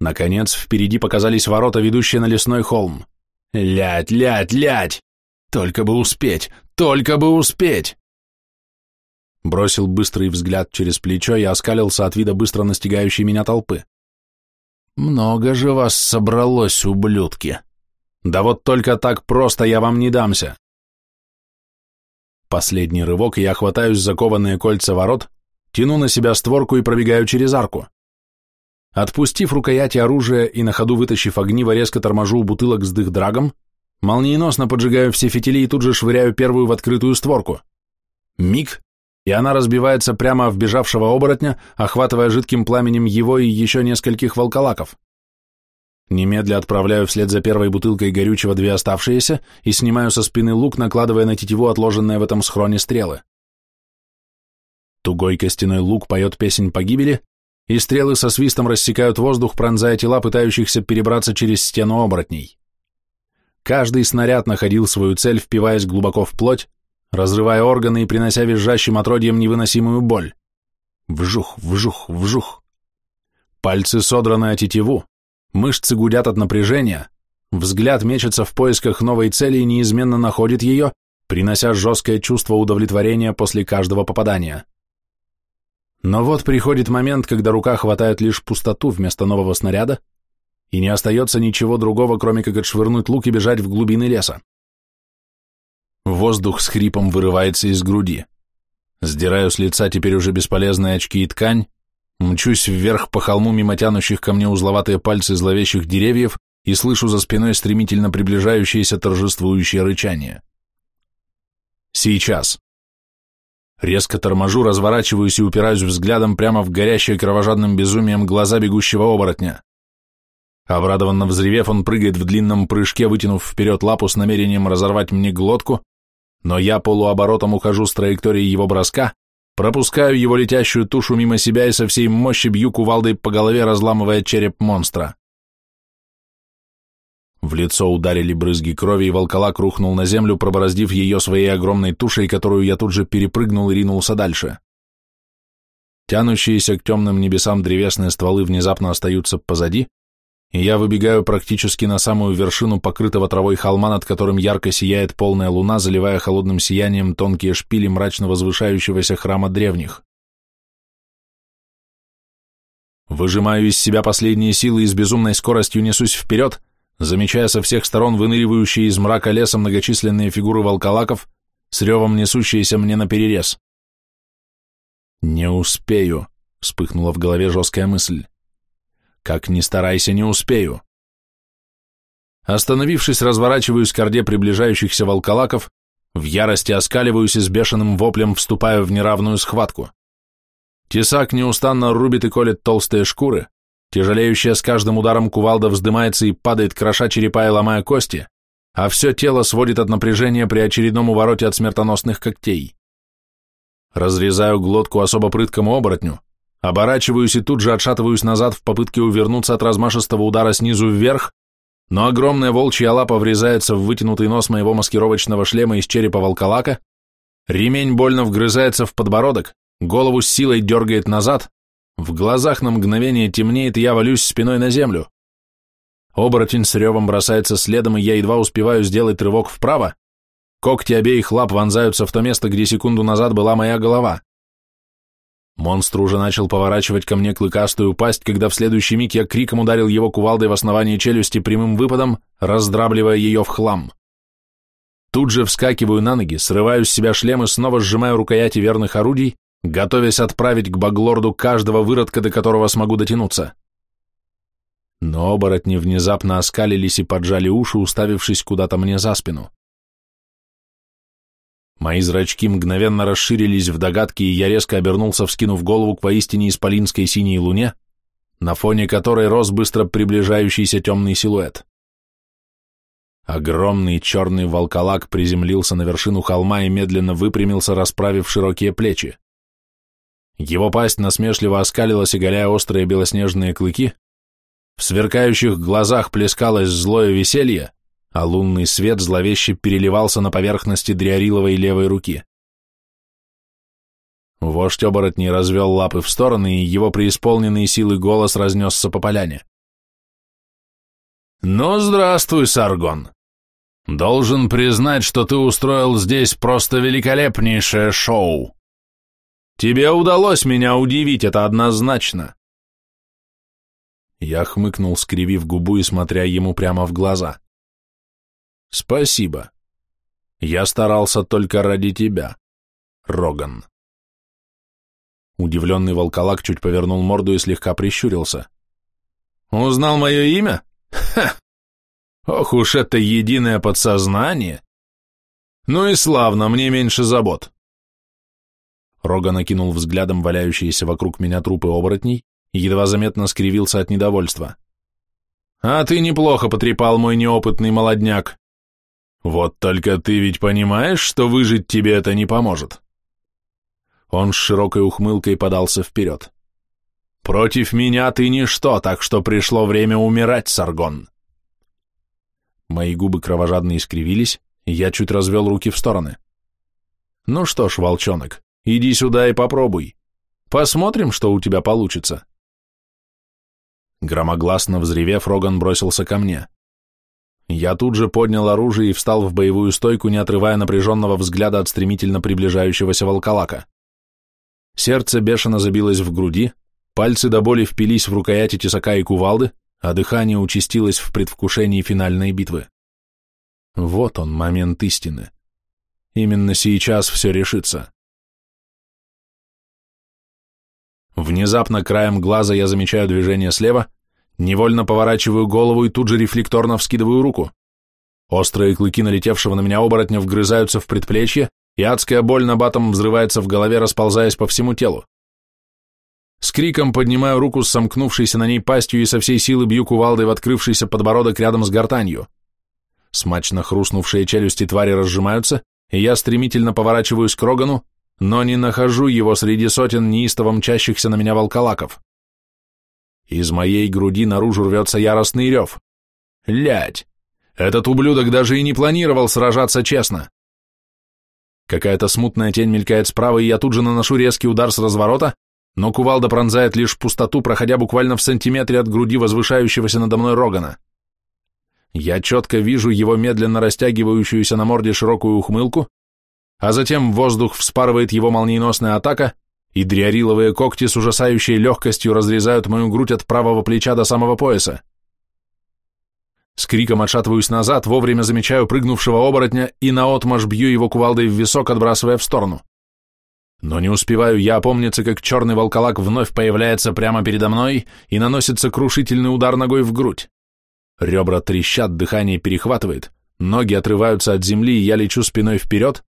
A: Наконец, впереди показались ворота, ведущие на лесной холм. Лять, лять, лять! Только бы успеть! Только бы успеть! Бросил быстрый взгляд через плечо и оскалился от вида быстро настигающей меня толпы. Много же вас собралось, ублюдки! Да вот только так просто я вам не дамся. Последний рывок, и я хватаюсь за кованые кольца ворот, тяну на себя створку и пробегаю через арку. Отпустив рукояти оружия и на ходу вытащив огниво, резко торможу у бутылок с дых-драгом, молниеносно поджигаю все фитили и тут же швыряю первую в открытую створку. Миг, и она разбивается прямо в бежавшего оборотня, охватывая жидким пламенем его и еще нескольких волколаков. Немедля отправляю вслед за первой бутылкой горючего две оставшиеся и снимаю со спины лук, накладывая на тетиву отложенные в этом схроне стрелы. Тугой костяной лук поет песнь погибели, и стрелы со свистом рассекают воздух, пронзая тела, пытающихся перебраться через стену оборотней. Каждый снаряд находил свою цель, впиваясь глубоко в плоть, разрывая органы и принося визжащим отродьям невыносимую боль. Вжух, вжух, вжух. Пальцы содраны о тетиву, мышцы гудят от напряжения, взгляд мечется в поисках новой цели и неизменно находит ее, принося жесткое чувство удовлетворения после каждого попадания. Но вот приходит момент, когда рука хватает лишь пустоту вместо нового снаряда, и не остается ничего другого, кроме как отшвырнуть лук и бежать в глубины леса. Воздух с хрипом вырывается из груди. Сдираю с лица теперь уже бесполезные очки и ткань, мчусь вверх по холму мимо тянущих ко мне узловатые пальцы зловещих деревьев и слышу за спиной стремительно приближающееся торжествующее рычание. Сейчас. Резко торможу, разворачиваюсь и упираюсь взглядом прямо в горящие кровожадным безумием глаза бегущего оборотня. Обрадованно взревев, он прыгает в длинном прыжке, вытянув вперед лапу с намерением разорвать мне глотку, но я полуоборотом ухожу с траектории его броска, пропускаю его летящую тушу мимо себя и со всей мощи бью кувалдой по голове, разламывая череп монстра. В лицо ударили брызги крови, и волколак рухнул на землю, пробороздив ее своей огромной тушей, которую я тут же перепрыгнул и ринулся дальше. Тянущиеся к темным небесам древесные стволы внезапно остаются позади, и я выбегаю практически на самую вершину покрытого травой холма, над которым ярко сияет полная луна, заливая холодным сиянием тонкие шпили мрачно возвышающегося храма древних. Выжимаю из себя последние силы и с безумной скоростью несусь вперед, замечая со всех сторон выныривающие из мрака леса многочисленные фигуры волколаков, с ревом несущиеся мне на перерез. «Не успею», — вспыхнула в голове жесткая мысль. «Как ни старайся, не успею». Остановившись, разворачиваюсь к орде приближающихся волколаков, в ярости оскаливаюсь и с бешеным воплем вступаю в неравную схватку. Тесак неустанно рубит и колет толстые шкуры, Тяжелеющая с каждым ударом кувалда вздымается и падает, кроша черепа и ломая кости, а все тело сводит от напряжения при очередном увороте от смертоносных когтей. Разрезаю глотку особо прыткому оборотню, оборачиваюсь и тут же отшатываюсь назад в попытке увернуться от размашистого удара снизу вверх, но огромная волчья лапа врезается в вытянутый нос моего маскировочного шлема из черепа волколака, ремень больно вгрызается в подбородок, голову с силой дергает назад, в глазах на мгновение темнеет, и я валюсь спиной на землю. Оборотень с ревом бросается следом, и я едва успеваю сделать рывок вправо. Когти обеих лап вонзаются в то место, где секунду назад была моя голова. Монстр уже начал поворачивать ко мне клыкастую пасть, когда в следующий миг я криком ударил его кувалдой в основание челюсти прямым выпадом, раздрабливая ее в хлам. Тут же вскакиваю на ноги, срываю с себя шлем и снова сжимаю рукояти верных орудий, готовясь отправить к Баглорду каждого выродка, до которого смогу дотянуться. Но оборотни внезапно оскалились и поджали уши, уставившись куда-то мне за спину. Мои зрачки мгновенно расширились в догадке, и я резко обернулся, вскинув голову к поистине исполинской синей луне, на фоне которой рос быстро приближающийся темный силуэт. Огромный черный волколак приземлился на вершину холма и медленно выпрямился, расправив широкие плечи. Его пасть насмешливо оскалилась, оголяя острые белоснежные клыки. В сверкающих глазах плескалось злое веселье, а лунный свет зловеще переливался на поверхности дриариловой левой руки. Вождь оборотней развел лапы в стороны, и его преисполненный силы голос разнесся по поляне. «Ну, здравствуй, Саргон. Должен признать, что ты устроил здесь просто великолепнейшее шоу. Тебе удалось меня удивить, это однозначно. Я хмыкнул, скривив губу и смотря ему прямо в глаза. Спасибо. Я старался только ради тебя, Роган. Удивленный волколак чуть повернул морду и слегка прищурился. «Узнал мое имя? Ха! Ох уж это единое подсознание! Ну и славно, мне меньше забот!» Рога накинул взглядом валяющиеся вокруг меня трупы оборотней и едва заметно скривился от недовольства. «А ты неплохо потрепал мой неопытный молодняк. Вот только ты ведь понимаешь, что выжить тебе это не поможет?» Он с широкой ухмылкой подался вперед. «Против меня ты ничто, так что пришло время умирать, Саргон!» Мои губы кровожадно искривились, я чуть развел руки в стороны. «Ну что ж, волчонок, иди сюда и попробуй. Посмотрим, что у тебя получится». Громогласно взревев, Роган бросился ко мне. Я тут же поднял оружие и встал в боевую стойку, не отрывая напряженного взгляда от стремительно приближающегося волколака. Сердце бешено забилось в груди, пальцы до боли впились в рукояти тесака и кувалды, а дыхание участилось в предвкушении финальной битвы. Вот он, момент истины. Именно сейчас все решится. Внезапно краем глаза я замечаю движение слева, невольно поворачиваю голову и тут же рефлекторно вскидываю руку. Острые клыки налетевшего на меня оборотня вгрызаются в предплечье, и адская боль на батом взрывается в голове, расползаясь по всему телу. С криком поднимаю руку с сомкнувшейся на ней пастью и со всей силы бью кувалдой в открывшийся подбородок рядом с гортанью. Смачно хрустнувшие челюсти твари разжимаются, и я стремительно поворачиваюсь к Рогану, но не нахожу его среди сотен неистово мчащихся на меня волколаков. Из моей груди наружу рвется яростный рев. Лядь! Этот ублюдок даже и не планировал сражаться честно. Какая-то смутная тень мелькает справа, и я тут же наношу резкий удар с разворота, но кувалда пронзает лишь пустоту, проходя буквально в сантиметре от груди возвышающегося надо мной Рогана. Я четко вижу его медленно растягивающуюся на морде широкую ухмылку, а затем воздух вспарывает его молниеносная атака, и дриариловые когти с ужасающей легкостью разрезают мою грудь от правого плеча до самого пояса. С криком отшатываюсь назад, вовремя замечаю прыгнувшего оборотня и наотмашь бью его кувалдой в висок, отбрасывая в сторону. Но не успеваю я опомниться, как черный волколак вновь появляется прямо передо мной и наносится крушительный удар ногой в грудь. Ребра трещат, дыхание перехватывает, ноги отрываются от земли, и я лечу спиной вперед,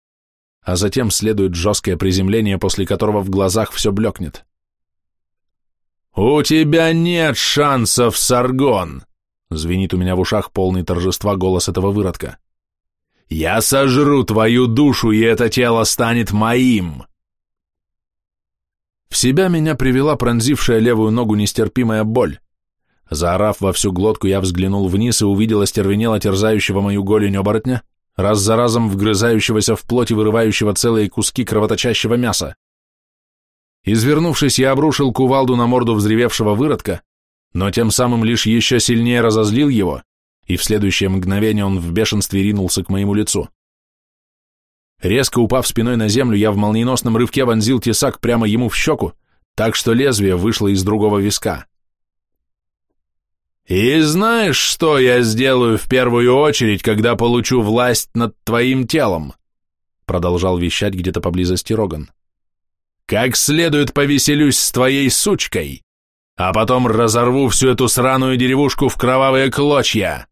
A: а затем следует жесткое приземление, после которого в глазах все блекнет. «У тебя нет шансов, Саргон!» Звенит у меня в ушах полный торжества голос этого выродка. «Я сожру твою душу, и это тело станет моим!» В себя меня привела пронзившая левую ногу нестерпимая боль. Заорав во всю глотку, я взглянул вниз и увидел остервенело терзающего мою голень оборотня, раз за разом вгрызающегося в плоть и вырывающего целые куски кровоточащего мяса. Извернувшись, я обрушил кувалду на морду взревевшего выродка, но тем самым лишь еще сильнее разозлил его, и в следующее мгновение он в бешенстве ринулся к моему лицу. Резко упав спиной на землю, я в молниеносном рывке вонзил тесак прямо ему в щеку, так что лезвие вышло из другого виска. «И знаешь, что я сделаю в первую очередь, когда получу власть над твоим телом?» продолжал вещать где-то поблизости Роган. «Как следует повеселюсь с твоей сучкой, а потом разорву всю эту сраную деревушку в кровавые клочья!»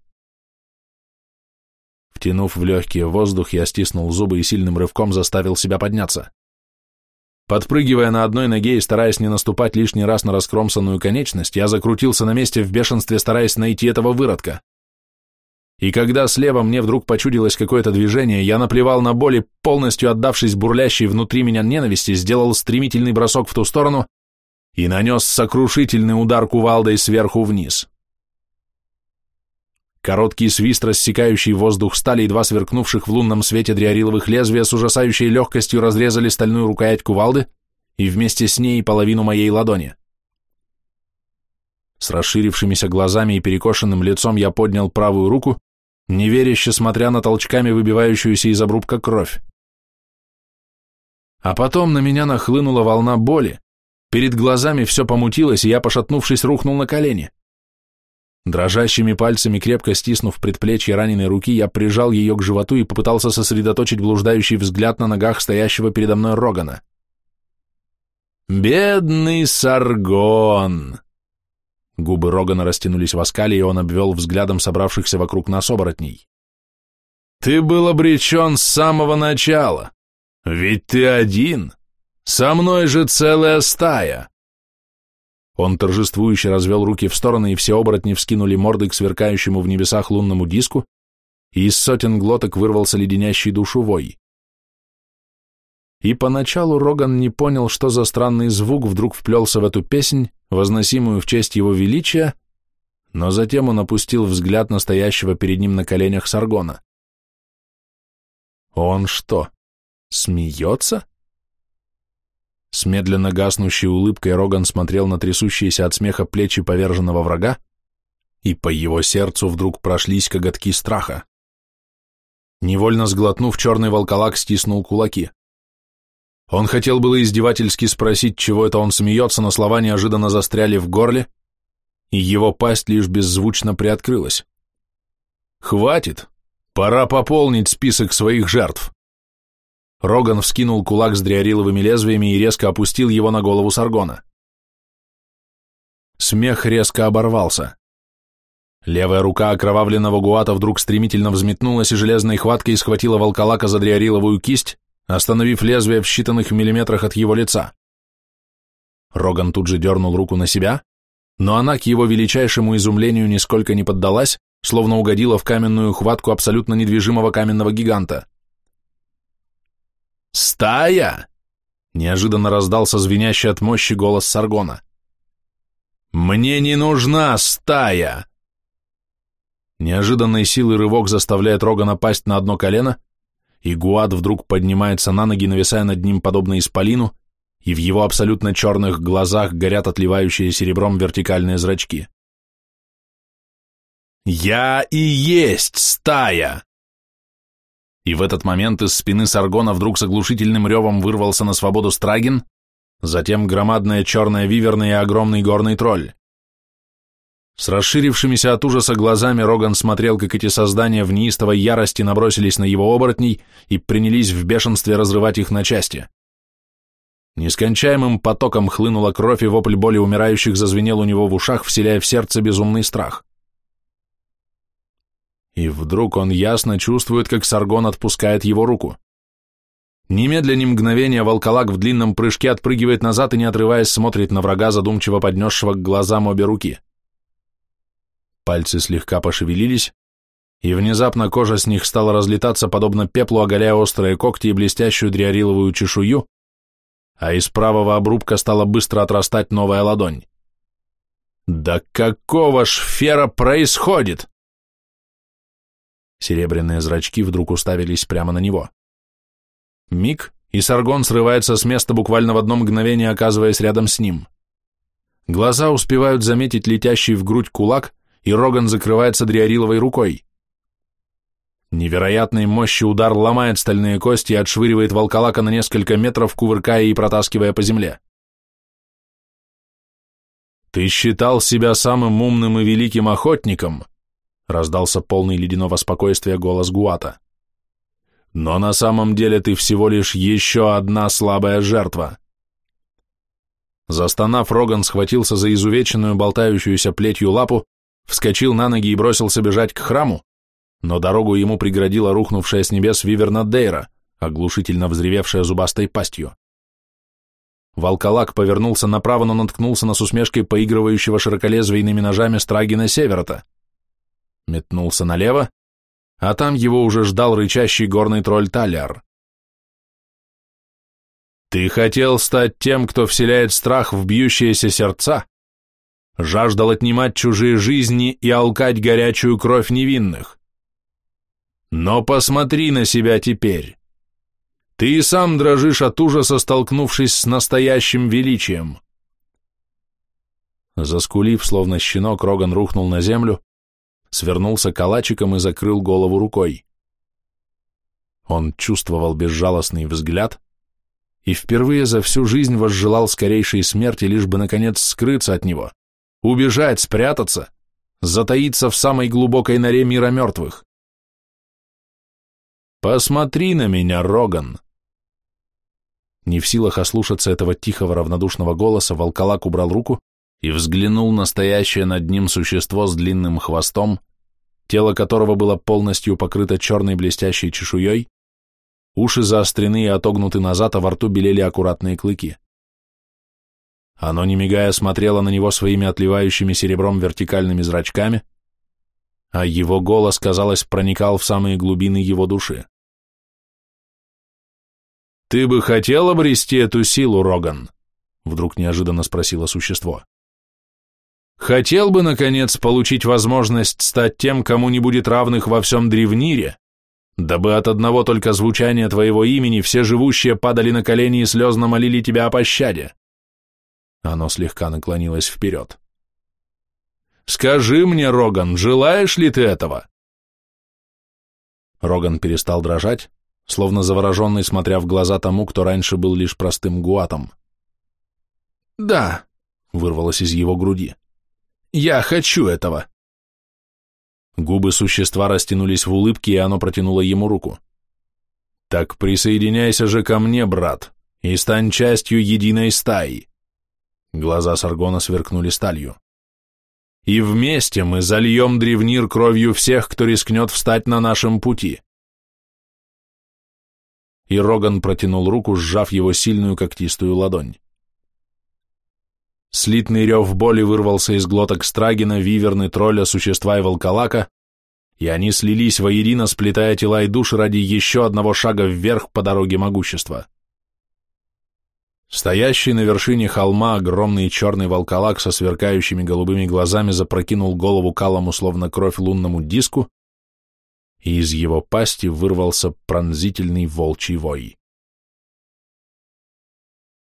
A: Втянув в легкий воздух, я стиснул зубы и сильным рывком заставил себя подняться. Подпрыгивая на одной ноге и стараясь не наступать лишний раз на раскромсанную конечность, я закрутился на месте в бешенстве, стараясь найти этого выродка. И когда слева мне вдруг почудилось какое-то движение, я наплевал на боли, полностью отдавшись бурлящей внутри меня ненависти, сделал стремительный бросок в ту сторону и нанес сокрушительный удар кувалдой сверху вниз. Короткий свист, рассекающий воздух стали, два сверкнувших в лунном свете дриариловых лезвия с ужасающей легкостью разрезали стальную рукоять кувалды и вместе с ней половину моей ладони. С расширившимися глазами и перекошенным лицом я поднял правую руку, неверяще смотря на толчками выбивающуюся из обрубка кровь. А потом на меня нахлынула волна боли, Перед глазами все помутилось, и я, пошатнувшись, рухнул на колени. Дрожащими пальцами, крепко стиснув предплечье раненой руки, я прижал ее к животу и попытался сосредоточить блуждающий взгляд на ногах стоящего передо мной Рогана. Бедный Саргон!» Губы Рогана растянулись в оскале, и он обвел взглядом собравшихся вокруг нас оборотней. «Ты был обречен с самого начала, ведь ты один, со мной же целая стая!» Он торжествующе развел руки в стороны, и все оборотни вскинули морды к сверкающему в небесах лунному диску, и из сотен глоток вырвался леденящий душу вой. И поначалу Роган не понял, что за странный звук вдруг вплелся в эту песнь, возносимую в честь его величия, но затем он опустил взгляд настоящего перед ним на коленях Саргона. Он что, смеется? С медленно гаснущей улыбкой Роган смотрел на трясущиеся от смеха плечи поверженного врага, и по его сердцу вдруг прошлись коготки страха. Невольно сглотнув, черный волколак стиснул кулаки. Он хотел было издевательски спросить, чего это он смеется, но слова неожиданно застряли в горле, и его пасть лишь беззвучно приоткрылась. «Хватит! Пора пополнить список своих жертв!» Роган вскинул кулак с дриариловыми лезвиями и резко опустил его на голову Саргона. Смех резко оборвался. Левая рука окровавленного гуата вдруг стремительно взметнулась и железной хваткой схватила волколака за дриариловую кисть, остановив лезвие в считанных миллиметрах от его лица. Роган тут же дернул руку на себя, но она к его величайшему изумлению нисколько не поддалась, словно угодила в каменную хватку абсолютно недвижимого каменного гиганта. «Стая!» — неожиданно раздался звенящий от мощи голос Саргона. «Мне не нужна стая!» Неожиданной силой рывок заставляет Рогана пасть на одно колено, и Гуад вдруг поднимается на ноги, нависая над ним подобно исполину, и в его абсолютно черных глазах горят отливающие серебром вертикальные зрачки. «Я и есть стая!» И в этот момент из спины Саргона вдруг с оглушительным ревом вырвался на свободу Страгин, затем громадная черная виверна и огромный горный тролль. С расширившимися от ужаса глазами Роган смотрел, как эти создания в неистовой ярости набросились на его оборотней и принялись в бешенстве разрывать их на части. Нескончаемым потоком хлынула кровь, и вопль боли умирающих зазвенел у него в ушах, вселяя в сердце безумный страх. И вдруг он ясно чувствует, как Саргон отпускает его руку. Немедля ни мгновения волколак в длинном прыжке отпрыгивает назад и, не отрываясь, смотрит на врага, задумчиво поднесшего к глазам обе руки. Пальцы слегка пошевелились, и внезапно кожа с них стала разлетаться, подобно пеплу, оголяя острые когти и блестящую дриариловую чешую, а из правого обрубка стала быстро отрастать новая ладонь. «Да какого ж фера происходит?» Серебряные зрачки вдруг уставились прямо на него. Миг, и Саргон срывается с места буквально в одно мгновение, оказываясь рядом с ним. Глаза успевают заметить летящий в грудь кулак, и Роган закрывается дриариловой рукой. Невероятной мощи удар ломает стальные кости и отшвыривает волколака на несколько метров, кувыркая и протаскивая по земле. «Ты считал себя самым умным и великим охотником?» Раздался полный ледяного спокойствия голос Гуата. «Но на самом деле ты всего лишь еще одна слабая жертва». Застонав, Роган схватился за изувеченную болтающуюся плетью лапу, вскочил на ноги и бросился бежать к храму, но дорогу ему преградила рухнувшая с небес виверна Дейра, оглушительно взревевшая зубастой пастью. Волколак повернулся направо, но наткнулся на с усмешкой поигрывающего широколезвийными ножами Страгина Северота. Метнулся налево, а там его уже ждал рычащий горный тролль Талиар. «Ты хотел стать тем, кто вселяет страх в бьющиеся сердца?» жаждал отнимать чужие жизни и алкать горячую кровь невинных. Но посмотри на себя теперь. Ты и сам дрожишь от ужаса, столкнувшись с настоящим величием. Заскулив, словно щенок, Роган рухнул на землю, свернулся калачиком и закрыл голову рукой. Он чувствовал безжалостный взгляд и впервые за всю жизнь возжелал скорейшей смерти, лишь бы, наконец, скрыться от него. Убежать, спрятаться, затаиться в самой глубокой норе мира мертвых. Посмотри на меня, Роган. Не в силах ослушаться этого тихого равнодушного голоса, волколак убрал руку и взглянул на стоящее над ним существо с длинным хвостом, тело которого было полностью покрыто черной блестящей чешуей, уши заострены и отогнуты назад, а во рту белели аккуратные клыки. Оно, не мигая, смотрело на него своими отливающими серебром вертикальными зрачками, а его голос, казалось, проникал в самые глубины его души. «Ты бы хотел обрести эту силу, Роган?» — вдруг неожиданно спросило существо. «Хотел бы, наконец, получить возможность стать тем, кому не будет равных во всем древнире, дабы от одного только звучания твоего имени все живущие падали на колени и слезно молили тебя о пощаде?» Оно слегка наклонилось вперед. «Скажи мне, Роган, желаешь ли ты этого?» Роган перестал дрожать, словно завороженный, смотря в глаза тому, кто раньше был лишь простым гуатом. «Да», — вырвалось из его груди, — «я хочу этого». Губы существа растянулись в улыбке, и оно протянуло ему руку. «Так присоединяйся же ко мне, брат, и стань частью единой стаи». Глаза Саргона сверкнули сталью. «И вместе мы зальем древнир кровью всех, кто рискнет встать на нашем пути» и Роган протянул руку, сжав его сильную когтистую ладонь. Слитный рев боли вырвался из глоток Страгина, Виверны, Тролля, Существа и Волколака, и они слились воедино, сплетая тела и души ради еще одного шага вверх по дороге могущества. Стоящий на вершине холма огромный черный волколак со сверкающими голубыми глазами запрокинул голову калому, словно кровь лунному диску, и из его пасти вырвался пронзительный волчий вой.